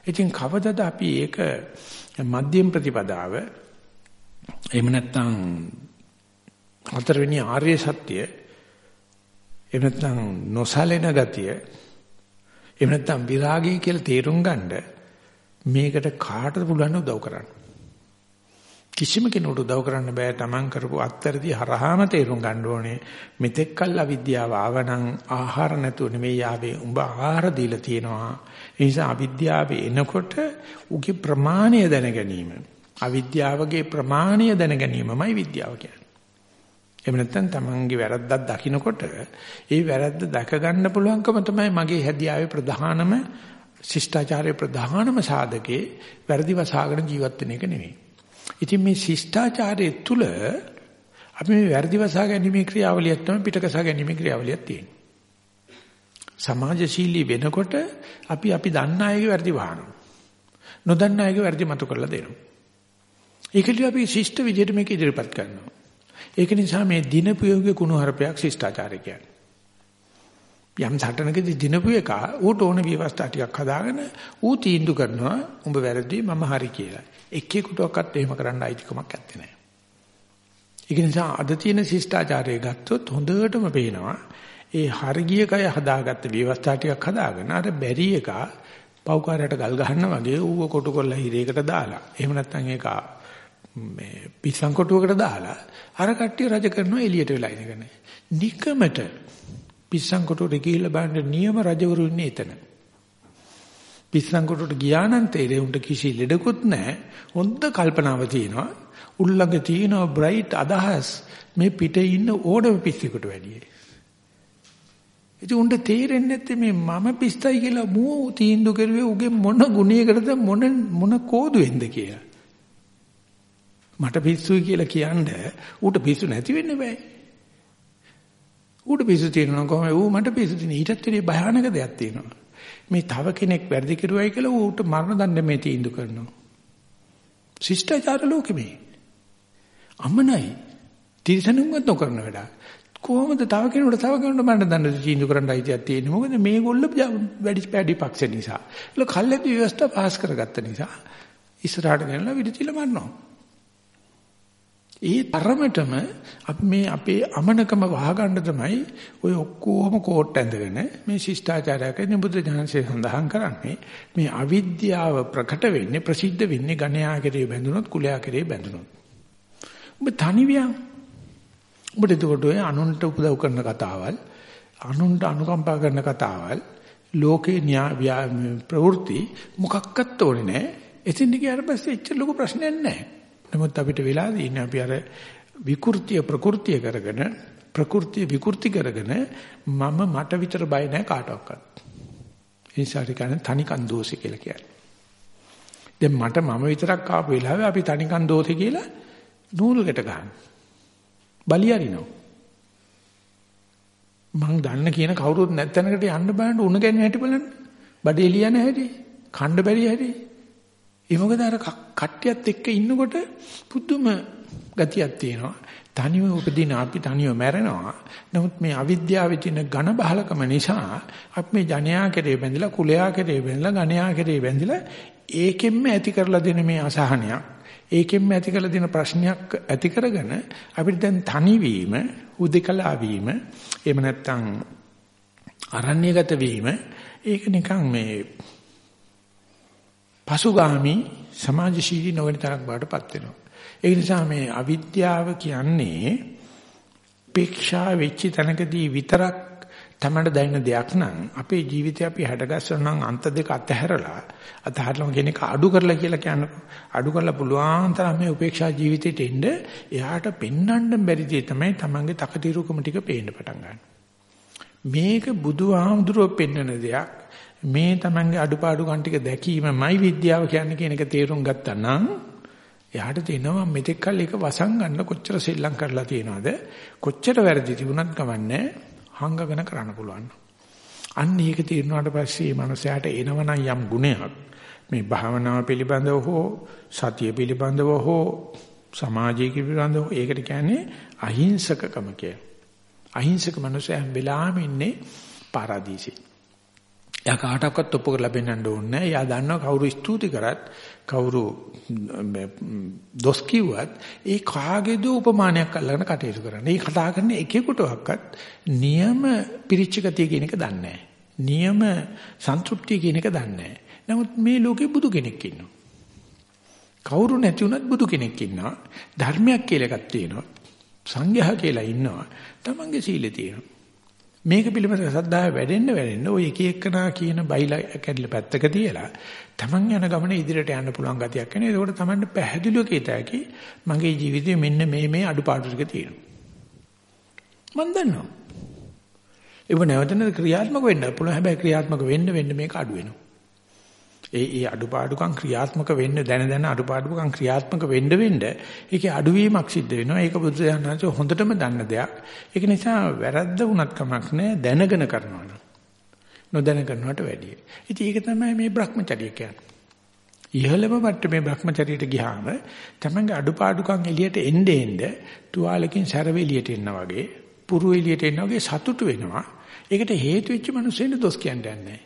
ඉතින් කවදද අපි ඒක මධ්‍යම ප්‍රතිපදාව එහෙම නැත්නම් හතරවෙනි ආර්ය සත්‍ය එහෙම නැත්නම් නොසලෙන ගතිය එහෙම නැත්නම් විරාගය කියලා තේරුම් ගන්න මේකට කාටද පුළුවන් උදව් කරන්න කිසිම කෙනෙකුට උදව් කරන්න බෑ. Taman කරපු අත්තරදී හරහාම තේරුම් ගන්න ඕනේ. මෙතෙක් කල් අවිද්‍යාව ආවනම් ආහාර නැතුව නෙමෙයි ආවේ. උඹ ආහාර දීලා තියෙනවා. ඒ නිසා අවිද්‍යාව එනකොට උගේ ප්‍රමාණය දැන ගැනීම අවිද්‍යාවගේ ප්‍රමාණය දැන ගැනීමමයි විද්‍යාව කියන්නේ. එහෙම නැත්නම් Tamanගේ වැරද්දක් දකිනකොට ඒ වැරද්ද දැක ගන්න පුළුවන්කම තමයි මගේ හැදියාවේ ප්‍රධානම ශිෂ්ටාචාරයේ ප්‍රධානම සාධකේ වැරදි වසාගෙන ජීවත් වෙන එක නෙවෙයි ඉතින් මේ ශිෂ්ටාචාරයේ තුල අපි මේ වැරදි වසා ගැනීමේ ක්‍රියාවලියක් තමයි පිටකසා ගැනීමේ ක්‍රියාවලියක් තියෙන්නේ. සමාජශීලී වෙනකොට අපි අපි දන්න අයගේ වැරදි වහනවා. නොදන්න අයගේ වැරදි මතු කරලා දෙනවා. ඒකලිය අපි ශිෂ්ට විදිහට මේක ඉදිරිපත් කරනවා. ඒක නිසා මේ දිනපියෝගේ කුණුහරුපයක් ශිෂ්ටාචාරය කියන්නේ. යම් සටනකදී දිනපු එක ඌට ඕන විවස්ථා ටිකක් හදාගෙන ඌ තීන්දුව කරනවා උඹ වැරදි මම හරි කියලා. එක්කෙකුටවත් එහෙම කරන්න අයිතිකමක් නැත්තේ නෑ. ඒක නිසා අද තියෙන ශිෂ්ටාචාරය ගත්තොත් හොඳටම පේනවා ඒ හර්ගිය කය හදාගත්ත විවස්ථා ටිකක් හදාගෙන අර බැරි එක පව්කාරයට ගල් ගහන්න වගේ ඌව කොටු කරලා හිරේකට දාලා. එහෙම නැත්නම් ඒක මේ පිස්සන් කොටුවකට දාලා අර කට්ටිය රජ කරනවා එළියට වෙලා ඉඳගෙන. නිකමට පිස්සන් කොටුවට ගිහිල්ලා බලන්න නියම රජවරු ඉන්නේ එතන. පිස්සන් කොටුවට ගියා නම් තේරෙයි උන්ට කිසි ලෙඩකුත් නැහැ. හොඳ කල්පනාව තියෙනවා. උල්ලඟ තියෙනවා බ්‍රයිට් අදහස් මේ පිටේ ඉන්න ඕනම පිස්සෙකුට වැඩියි. ඉතින් උන්ට තේරෙන්නේ නැත්තේ මේ මම පිස්සයි කියලා මූ තීන්දුව කරුවේ උගේ මොන ගුණයකටද මොන මොන කෝදුවෙන්ද කියලා. මට පිස්සුයි කියලා කියන්නේ ඌට පිස්සු නැති වෙන්න බෑ. ඌට පිස්සු තියෙනවා කොහොමද ඌ මට පිස්සු තියෙන ඊටත් වැඩිය භයානක දෙයක් තියෙනවා. මේ තව කෙනෙක් වැරදි කරුවයි කියලා ඌට මරණ දඬුවම තීන්දුව කරනවා. ශිෂ්ටාචාර ලෝකෙ මේ. අමනයි. තිරසනුන්වත් නොකරන වැඩ. කොහොමද තව කෙනෙකුට තව කෙනෙකුට මරණ දඬුවම තීන්දුව කරන්න අයිතියක් තියෙන්නේ? මොකද මේගොල්ල වැඩි පැඩි පක්ෂ නිසා. ඒක කල්ැදි ව්‍යවස්ථා පාස් කරගත්ත නිසා ඉස්සරහට ගෙනලා විදිතිල මරනවා. ඒ තරමටම අපි මේ අපේ අමනකම වහගන්න තමයි ඔය ඔක්කොම කෝට් ඇඳගෙන මේ ශිෂ්ටාචාරයක නිබුද්ධ ඥානසේ සඳහන් කරන්නේ. මේ අවිද්‍යාව ප්‍රකට වෙන්නේ ප්‍රසිද්ධ වෙන්නේ ගණයා කෙරේ බැඳුනොත් කුලයා කෙරේ බැඳුනොත්. ඔබ තනිවියන් ඔබට එතකොට ඔය අනුන්ට උපදව් කරන කතාවල් අනුන්ට අනුකම්පා කරන කතාවල් ලෝකේ න්‍යා ප්‍රවෘත්ති මොකක්වත් ඕනේ නැහැ එතින් ගියාට පස්සේ එච්චර ලොකු ප්‍රශ්නයක් නැහැ නමුත් අපිට වෙලා තියෙන්නේ අපි අර විකෘතිය ප්‍රകൃතිය කරගෙන ප්‍රകൃතිය විකෘති කරගෙන මම මට විතර බය නැහැ කාටවත්. ඒ නිසා කියන්නේ තනිකන් දෝෂය කියලා කියන්නේ. දැන් මට මම විතරක් ආපු වෙලාවේ අපි තනිකන් දෝෂය කියලා නූලකට ගන්න. බලියරිනෝ. මං දන්න කියන කවුරුත් නැත්නම්කට යන්න බලන්න උණ ගැන හැටි බලන්න. බඩේ ලියන හැටි, කණ්ඩ බැරි හැටි, ඒ මොකද අර කට්ටියත් එක්ක ඉන්නකොට පුදුම ගතියක් තියෙනවා. තනියම උපදින අපි තනියම මැරෙනවා. නමුත් මේ අවිද්‍යාවේ තියෙන ඝන බහලකම නිසා අපි මේ ජනයා කෙරේ බැඳිලා කුලයා කෙරේ බැඳිලා ගණයා කෙරේ බැඳිලා ඒකෙන්ම ඇති කරලා දෙන මේ අසහනයක් ඒකෙන්ම ඇති කරලා දෙන ප්‍රශ්නයක් ඇති කරගෙන අපිට දැන් තනිවීම උදේකලා වීම එහෙම නැත්නම් අරණ්‍යගත වීම ඒක නිකන් මේ පසුගාමි සමාජශීලී නොවන තරක් බාටපත් වෙනවා. ඒ නිසා මේ අවිද්‍යාව කියන්නේ උපේක්ෂා වෙච්ච තැනකදී විතරක් තමයි දැනෙන දෙයක් නම් අපේ ජීවිතය අපි හැඩගස්සන නම් අන්ත දෙක අතහැරලා අතහැරලා කෙනෙක් අඩු කරලා කියලා කියන්නේ අඩු කරලා පුළුවන් තරම් මේ උපේක්ෂා ජීවිතයට එන්න එයාට පෙන්වන්න බැරි දේ තමයි තමන්ගේ තකතිරුකම ටික පේන්න පටන් ගන්න. මේක බුදුහාමුදුරුවෝ පෙන්වන දෙයක්. මේ Tamange අඩුපාඩු කන් ටික දැකීමමයි විද්‍යාව කියන්නේ කියන එක තේරුම් ගත්තා නම් එයාට තේනවා මෙතෙක් කල් එක වසන් ගන්න කොච්චර සෙල්ලම් කරලා තියෙනවද කොච්චර වැරදි තිබුණත් කමන්නේ හංගගෙන කරන්න පුළුවන්. අන්න ඒක තීරණාට පස්සේ මේ මනසයාට එනවනම් යම් ගුණයක් මේ භාවනාව පිළිබඳව හෝ සතිය පිළිබඳව හෝ සමාජීය පිළිබඳව ඒකට කියන්නේ අහිංසකකම කිය. අහිංසක මනුස්සය හැම වෙලාවෙම ඉන්නේ පාරාදීසෙ. එයා කාටවත් ඔප්පු කරලා පෙන්වන්න ඕනේ නැහැ. එයා දන්නවා කවුරු ස්තුති කරත් කවුරු දොස් කිව්වත් ඒ කාගේද උපමානයක් අල්ලගෙන කටයුතු කරන්නේ. මේ කතා කරන එකෙකුටවත් නියම පිරිච්ච ගතිය කියන එක දන්නේ නැහැ. නියම සන්තුෂ්ටිය කියන එක දන්නේ නැහැ. නමුත් මේ ලෝකේ බුදු කෙනෙක් ඉන්නවා. කවුරු නැති වුණත් බුදු කෙනෙක් ඉන්නවා. ධර්මයක් කියලා එකක් තියෙනවා. සංඝයා කියලා ඉන්නවා. තමන්ගේ සීලය තියෙනවා. මේක පිළිබඳ සද්ධාය වැඩෙන්න වැඩෙන්න ඔය එක එකනා කියන බයිලා කැඩිලා පැත්තක තියලා තමන් යන ගමන ඉදිරියට යන්න පුළුවන් ගතියක් එනවා. ඒකෝට තමන්ට පැහැදිලිව කීතයි මගේ ජීවිතේ මෙන්න මේ මේ අඩුපාඩු ටික තියෙනවා. මම දන්නවා. ඒක නැවතන ක්‍රියාත්මක වෙන්න පුළුවන්. හැබැයි ක්‍රියාත්මක වෙන්න වෙන්න මේක අඩු වෙනවා. ඒ ඒ අඩුපාඩුකම් ක්‍රියාත්මක වෙන්න දැන දැන අඩුපාඩුකම් ක්‍රියාත්මක වෙන්න වෙන්න ඒකේ අඩුවීමක් සිද්ධ වෙනවා. ඒක බුදුසසුන හොඳටම දන්න දෙයක්. ඒක නිසා වැරද්ද වුණත් කමක් නැහැ දැනගෙන කරනවා. නොදැන කරනවට වැඩිය. ඉතින් ඒක තමයි මේ Brahmacharya කියන්නේ. ඉහළම මට්ටමේ Brahmacharyaට ගියාම තමන්ගේ අඩුපාඩුකම් එළියට එන්න එන්න තුවාලකින් සැරව එළියට එනවා වගේ, පුරු එළියට එනවා වගේ සතුටු වෙනවා. ඒකට හේතු වෙච්ච මිනිස්සුන්ට දොස් කියන්නේ නැහැ.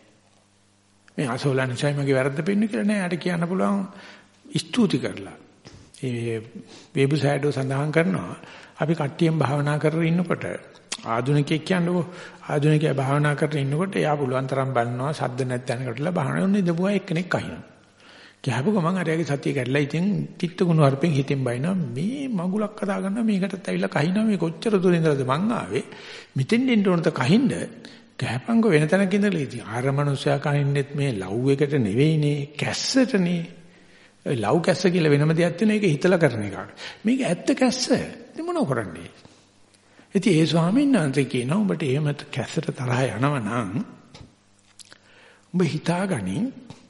මේ අසෝලා නිසායි මගේ වැරද්ද පෙන්නේ කියලා නෑ. යාට කියන්න පුළුවන් ස්තුති කරලා. ඒ වේබුසයිඩෝ සඳහන් කරනවා. අපි කට්ටියෙන් භාවනා කරගෙන ඉන්නකොට ආධුනිකයෙක් කියන්නකෝ. ආධුනිකයා භාවනා කරගෙන ඉන්නකොට එයා පුළුවන් තරම් බලනවා සද්ද නැත්නම්කටලා භාවනා කරන ඉඳපුවා එක්කෙනෙක් අහිනවා. කියහපු ගමන් අරයාගේ සතිය කැඩලා ඉතින් තිත්ත ගුණ වර්පෙන් හිතින් බයිනවා. මේ මගුලක් කතා කරනවා. මේකටත් ඇවිල්ලා කහිනවා. මේ කොච්චර දුර ඉඳලාද මං ආවේ? මෙතෙන් දෙන්න ඕනද? කහින්ද. කෑපංග වෙන තැනක ඉඳලා ඉතින් ආර මනුස්සයා කනින්නෙත් මේ ලව් එකට නෙවෙයිනේ කැස්සටනේ. ලව් කැස්ස කියලා වෙනම දෙයක් තියෙන එක හිතලා කරන එකක්. මේක ඇත්ත කැස්ස. ඉතින් මොනව කරන්නේ? ඉතින් ඒ ස්වාමීන් වහන්සේ කියනවා උඹට එහෙම කැස්සට තරහ යනවා නම් උඹ හිතාගනි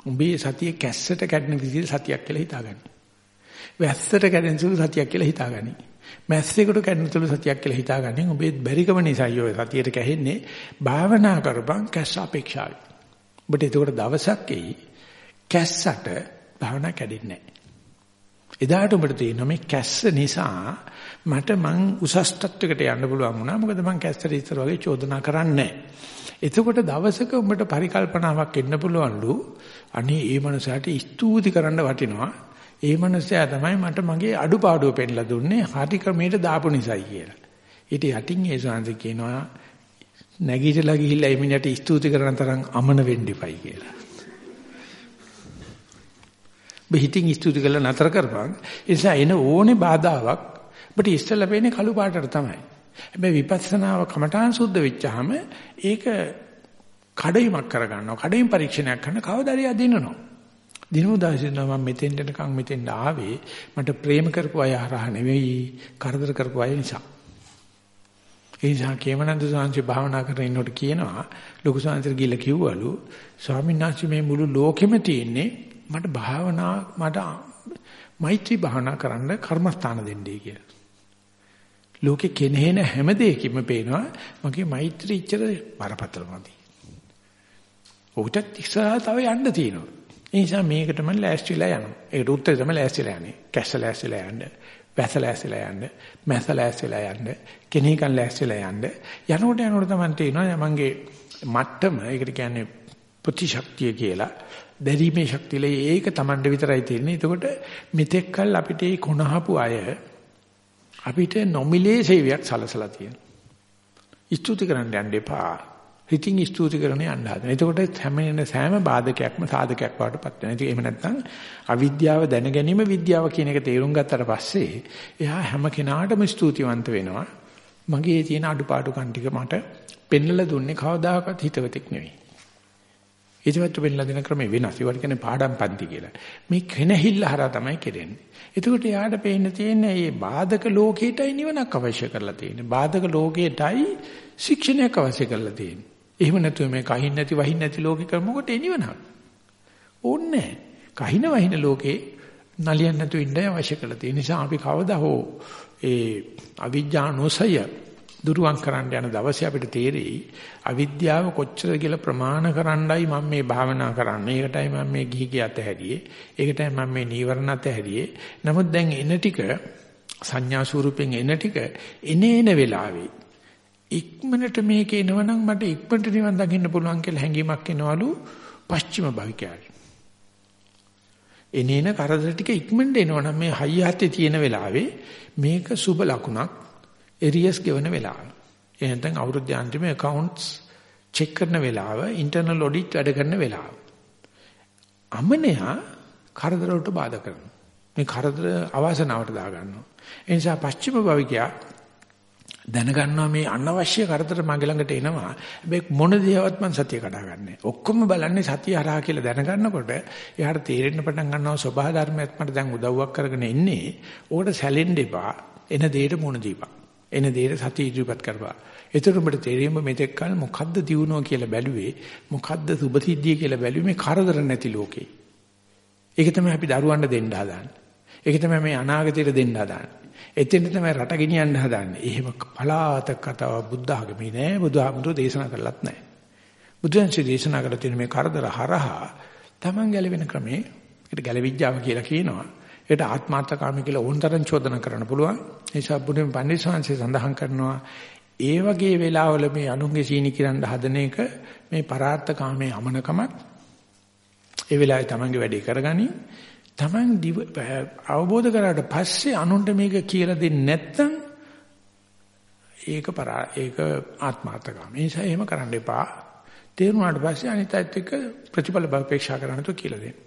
උඹේ සතිය කැස්සට කැඩෙන විදිහට සතියක් කියලා හිතාගනි. වැස්සට කැඩෙන සුළු සතියක් කියලා හිතාගනි. මැස්සෙකුට කැඩෙන තුළු සතියක් කියලා හිතාගන්නේ ඔබේ බැරිකම නිසායි ඔය සතියට කැහෙන්නේ භාවනා කරපන් කැස්ස අපේක්ෂාවයි. ඔබට ඒකට දවසක් එයි කැස්සට භාවනා කැඩෙන්නේ නැහැ. එදාට ඔබට තේරෙනවා මේ කැස්ස නිසා මට මං උසස් තත්වයකට යන්න පුළුවන් වුණා. මොකද මං කැස්සට ඉස්සර වගේ චෝදනා කරන්නේ එතකොට දවසක උඹට පරිකල්පනාවක් එන්න පුළුවන්ලු. අනේ ඒ මනසට ස්තුති කරන්න වටිනවා. ඒ මනුස්සයා තමයි මට මගේ අඩුපාඩුව පෙන්ලා දුන්නේ හරි ක්‍රමයට දාපු නිසායි කියලා. ඊට යටින් ඒ ශාන්ති කියනවා නැගීටලා ගිහිල්ලා එමිණට ස්තුති කරන තරම් අමන වෙන්න එපයි කියලා. බෙහිතින් ස්තුති කළා නතර කරපන්. ඒ නිසා එන ඕනේ බාධාවක් ඔබට ඉස්සෙල්ලා වෙන්නේ කළු පාටට තමයි. හැබැයි විපස්සනාව කමඨාන් සුද්ධ වෙච්චාම ඒක කඩයිමක් කරගන්නවා. කඩයිම් පරීක්ෂණයක් කරන කවදාද දිනනවා. දිනෝදාසින මම මෙතෙන් දෙනකන් මෙතෙන් ආවේ මට ප්‍රේම කරපු අය හරහා නෙවෙයි කරදර කරපු අය නිසා. ඒ නිසා කේමනන්ද සාංශි භාවනා කරගෙන ඉන්නකොට කියනවා ලොකු සාංශිර ගිහිල්ලා කිව්වලු ස්වාමීන් වහන්සේ මේ මුළු ලෝකෙම තියෙන්නේ මට භාවනා මට මෛත්‍රී භාවනා කරන්න කර්මස්ථාන දෙන්නයි කියලා. ලෝකේ කෙනෙහින හැම දෙයකින්ම පේනවා මගේ මෛත්‍රී ඉච්ඡර බරපතලමදි. ඔහුටත් ඉස්සරහ තව යන්න තියෙනවා. ඒ නිසා මේකට මම ලෑස්තිලා යනවා. ඒකට උත්තරය තමයි ලෑස්තිලා යන්නේ. කැස්ස ලෑස්තිලා යන්න, වැස ලෑස්තිලා යන්න, මැස ලෑස්තිලා යන්න, කෙනෙක්න් ලෑස්තිලා යන්න. යනකොට යනකොට තමයි තේරෙනවා මගේ මට්ටම ඒකට කියන්නේ ප්‍රතිශක්තිය කියලා. දැරීමේ ශක්තියල ඒක Tamande විතරයි තියෙන්නේ. එතකොට මෙතෙක්කල් අපිට මේ කොනහපු අය අපිට නොමිලේ සේවයක් සලසලා තියෙනවා. ස්තුති කරන්න යන්න එපා. හිතින් ස්තුති කරන යන්න හදන. එතකොට හැමෙන සෑම බාධකයක්ම සාධකයක් වඩටපත් වෙනවා. ඉතින් එහෙම නැත්නම් අවිද්‍යාව දැන ගැනීම විද්‍යාව කියන එක තේරුම් ගත්තට පස්සේ එයා හැම කෙනාටම ස්තුතිවන්ත වෙනවා. මගේ තියෙන අඩුපාඩුකම් ටික මට පෙන්වලා දුන්නේ කවදාකවත් හිතවතෙක් නෙවෙයි. ඒකවත් පෙන්වලා දෙන ක්‍රමය වෙනස්. ඒවට කියන්නේ පාඩම් පන්ති කියලා. මේ කෙනහිල්ල හරහා තමයි කෙරෙන්නේ. එතකොට යාට පේන්න තියෙන්නේ මේ බාධක ලෝකයටයි නිවනක් අවශ්‍ය කරලා තියෙන්නේ. බාධක ලෝකයටයි ශික්ෂණයක් අවශ්‍ය කරලා තියෙන්නේ. එහෙම නැතුව මේ කහින් නැති වහින් නැති ලෝකේ කර මොකට එනිවනක්. ඕන්නේ කහින වහින ලෝකේ නලියන්න නැතුව ඉන්න අවශ්‍ය කරලා තියෙන නිසා අපි කවදා හෝ ඒ අවිජ්ජානෝසය දුරුවන් කරන්න යන දවසේ අපිට තේරෙයි අවිද්‍යාව කොච්චර කියලා ප්‍රමාණ කරන්නයි මම මේ භාවනා කරන්නේ. ඒකටයි මම මේ ගිහි ගියත් හැරියේ. ඒකටයි මම මේ නීවරණත් හැරියේ. නමුත් දැන් එන ටික සංඥා ස්වරූපෙන් එන ටික එනේන වෙලාවේ ඉක්මනට මේක එනවනම් මට ඉක්මනට නිවන් දකින්න පුළුවන් කියලා හැඟීමක් එනවලු පශ්චිම භවිකයාට. එනේන කරදර ටික ඉක්මනට එනවනම් මේ හයිය හතේ තියෙන වෙලාවේ මේක සුබ ලකුණක් එරියස් ගෙවන වෙලාව. එහෙනම් අවුරුද්ද අන්තිමේ accounts චෙක් කරන වෙලාව ඉන්ටර්නල් ඔඩිට් වැඩ කරන වෙලාව. අමනයා කරදර වලට බාධා කරනවා. මේ කරදර අවාසනාවට දා ගන්නවා. ඒ නිසා පශ්චිම භවිකයා දැනගන්නවා මේ අනවශ්‍ය කරදර මගේ ළඟට එනවා. හැබැයි මොන දේවත් මං සතිය කඩා ගන්නෑ. ඔක්කොම බලන්නේ සතිය හරහා කියලා දැනගන්නකොට එයාට තේරෙන්න පටන් ගන්නවා සබහා ධර්මයක් මට දැන් උදව්වක් කරගෙන ඉන්නේ. ඕකට සැලෙන්න එපා. එන දෙයට මුණ දීපන්. එන දෙයට සතිය ඉදිරිපත් කරපන්. එතකොට ඔබට තේරෙම මෙතෙක් කල මොකද්ද දියුණුව කියලා බැලුවේ මොකද්ද සුභසිද්ධිය කියලා බැලුවේ මේ කරදර නැති ලෝකේ. ඒක තමයි අපි දරුවන්ට දෙන්න හදාන්නේ. ඒක තමයි මේ අනාගතයට දෙන්න හදාන්නේ. එතෙන් තමයි රට ගෙනියන්න හදාන්නේ. එහෙම පලාතක කතාව බුද්ධ ආගමේ නෑ බුදුහාමුදුරෝ දේශනා කරලත් නෑ. බුදුන්සේ දේශනා කරලා තියෙන මේ කරදර හරහා Taman ගැලවෙන ක්‍රමේ ඒකට ගැලවිඥාව කියලා කියනවා. ඒකට ආත්මාර්ථකාමී කියලා ඕනතරම් චෝදනා කරන්න පුළුවන්. ඒ නිසා බුදුන් පඬිස්සංශය සඳහන් කරනවා ඒ වගේ වෙලාවල මේ අනුන්ගේ සීනි කිරන්න හදන එක මේ පරාර්ථකාමයේ අමනකමක්. ඒ වෙලාවේ Tamanගේ වැඩේ කරගනි. Taman අවබෝධ කරාට පස්සේ අනුන්ට මේක කියලා දෙන්නේ නැත්නම් ඒක පරා ඒක ආත්මාර්ථකාමී. ඒ නිසා එහෙම කරන්න එපා. තේරුණාට පස්සේ අනිත් අයත් එක්ක ප්‍රතිඵල අපේක්ෂා කරන්න තු කියලා දෙන්න.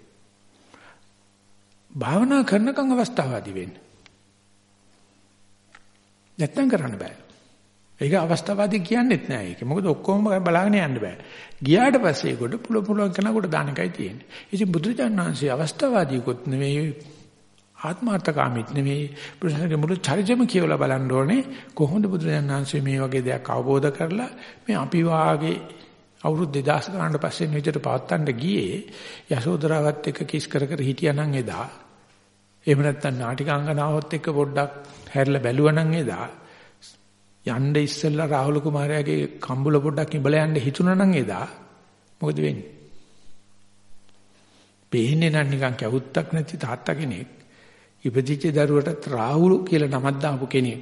භාවනා කරනකම් අවස්ථාවාදී වෙන්න. නැත්තම් කරන්න බෑ. ඒක අවස්ථාවාදී කියන්නෙත් නෑ ඒක. මොකද ඔක්කොම බලාගෙන යන්න බෑ. ගියාට පස්සේ ඒකට පුල පුලුවන් කෙනෙකුට දාන එකයි තියෙන්නේ. ඉතින් බුදුරජාණන් වහන්සේ අවස්ථාවාදීකොත් නෙවෙයි ආත්මාර්ථකාමීත් නෙවෙයි බුදුසසුනේ මුළු චරිතම කියවලා බලන්න ඕනේ කොහොමද බුදුරජාණන් වහන්සේ මේ වගේ දෙයක් අවබෝධ කරලා මේ අපි වාගේ අවුරුදු 2000 ගානකට පස්සේ නිවිතට පවත්තන්න ගියේ යශෝදරාවත් එක්ක කිස් කර කර හිටියානම් එදා එහෙම නැත්නම් නාටිකාංගනාවත් එක්ක පොඩ්ඩක් හැරිලා බැලුවනම් එදා යන්න ඉස්සෙල්ලා රාහුල කුමාරයාගේ කම්බුල පොඩ්ඩක් ඉබල යන්න හිතුණා නම් එදා මොකද වෙන්නේ? පේන්නේ නම් නිකන් කැවුත්තක් නැති තාත්තා කෙනෙක් ඉපදිච්ච දරුවටත් රාහුල කියලා නමක් දාපු කෙනෙක්.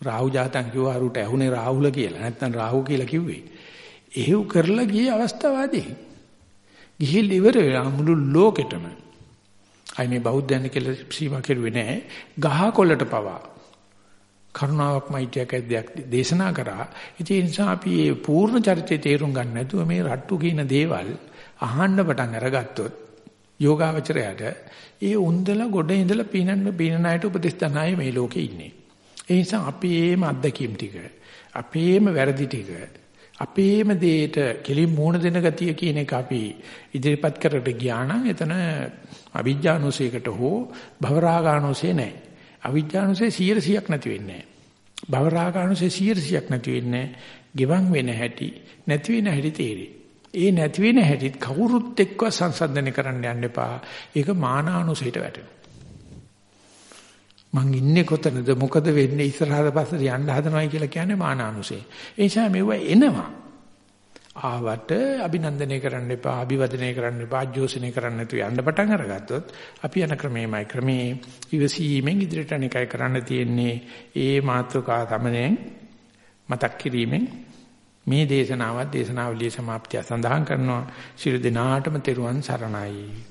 රාහු ජාතන් කිව්වා අරුට ඇහුනේ රාහුල කියලා. නැත්නම් රාහු කියලා කිව්වේ. එහෙව් කරලා ගියේ අවස්ථාවාදී. ගිහිල් ඉවර වෙලා මුළු ලෝකෙටම අයි මේ බෞද්ධයන් කියලා සීමා කෙරුවේ නැහැ. ගහකොළට පවා කරුණාවක් මෛත්‍රියක් දෙයක් දේශනා කරා. ඒ නිසා අපි මේ පූර්ණ චරිතය තේරුම් ගන්න නැතුව මේ රට්ටු කියන දේවල් අහන්න පටන් අරගත්තොත් යෝගාවචරයට ඒ උන්දලා ගොඩ ඉඳලා පිනන්න පිනන අයට උපදෙස් තනයි මේ ලෝකේ ඉන්නේ. ඒ නිසා අපේම අත්දැකීම් ටික අපේම වැරදි ටික අපේම දෙයට කෙලින් මූණ දෙන ගතිය කියන එක අපි ඉදිරිපත් කරට ගියා නම් එතන අවිජ්ජානුසයකට හෝ භවරාගානුසය නැහැ. අවිජ්ජානුසය 100ක් නැති වෙන්නේ නැහැ. භවරාගානුසය 100ක් නැති වෙන්නේ ගෙවන් වෙන හැටි නැති වෙන හැටි තේරෙයි. ඒ නැති වෙන හැටිත් කවුරුත් එක්ක සංසන්දනය කරන්න යන්න එපා. ඒක මානානුසයට වැටෙනවා. මං ඉන්නේ කොතනද මොකද වෙන්නේ ඉස්සරහට පස්සට යන්න හදනවයි කියලා කියන්නේ මානානුසය. ඒ නිසා මෙව එනවා. ආවට අභිනන්දනය කරන්න එපා, අභිවදනය කරන්න එපා, ආජෝසනය කරන්න නැතුව යන්න පටන් අරගත්තොත් අපි යන ක්‍රමෙමයි ක්‍රමේ ඉවසීමෙන් ඉදිරියට යන එකයි කරන්න තියෙන්නේ. ඒ මාතෘකා තමනෙන් මතක් කිරීමෙන් මේ දේශනාවත් දේශනාවලියේ સમાප්තිය සඳහන් කරනවා. ශිරු දිනාටම තෙරුවන් සරණයි.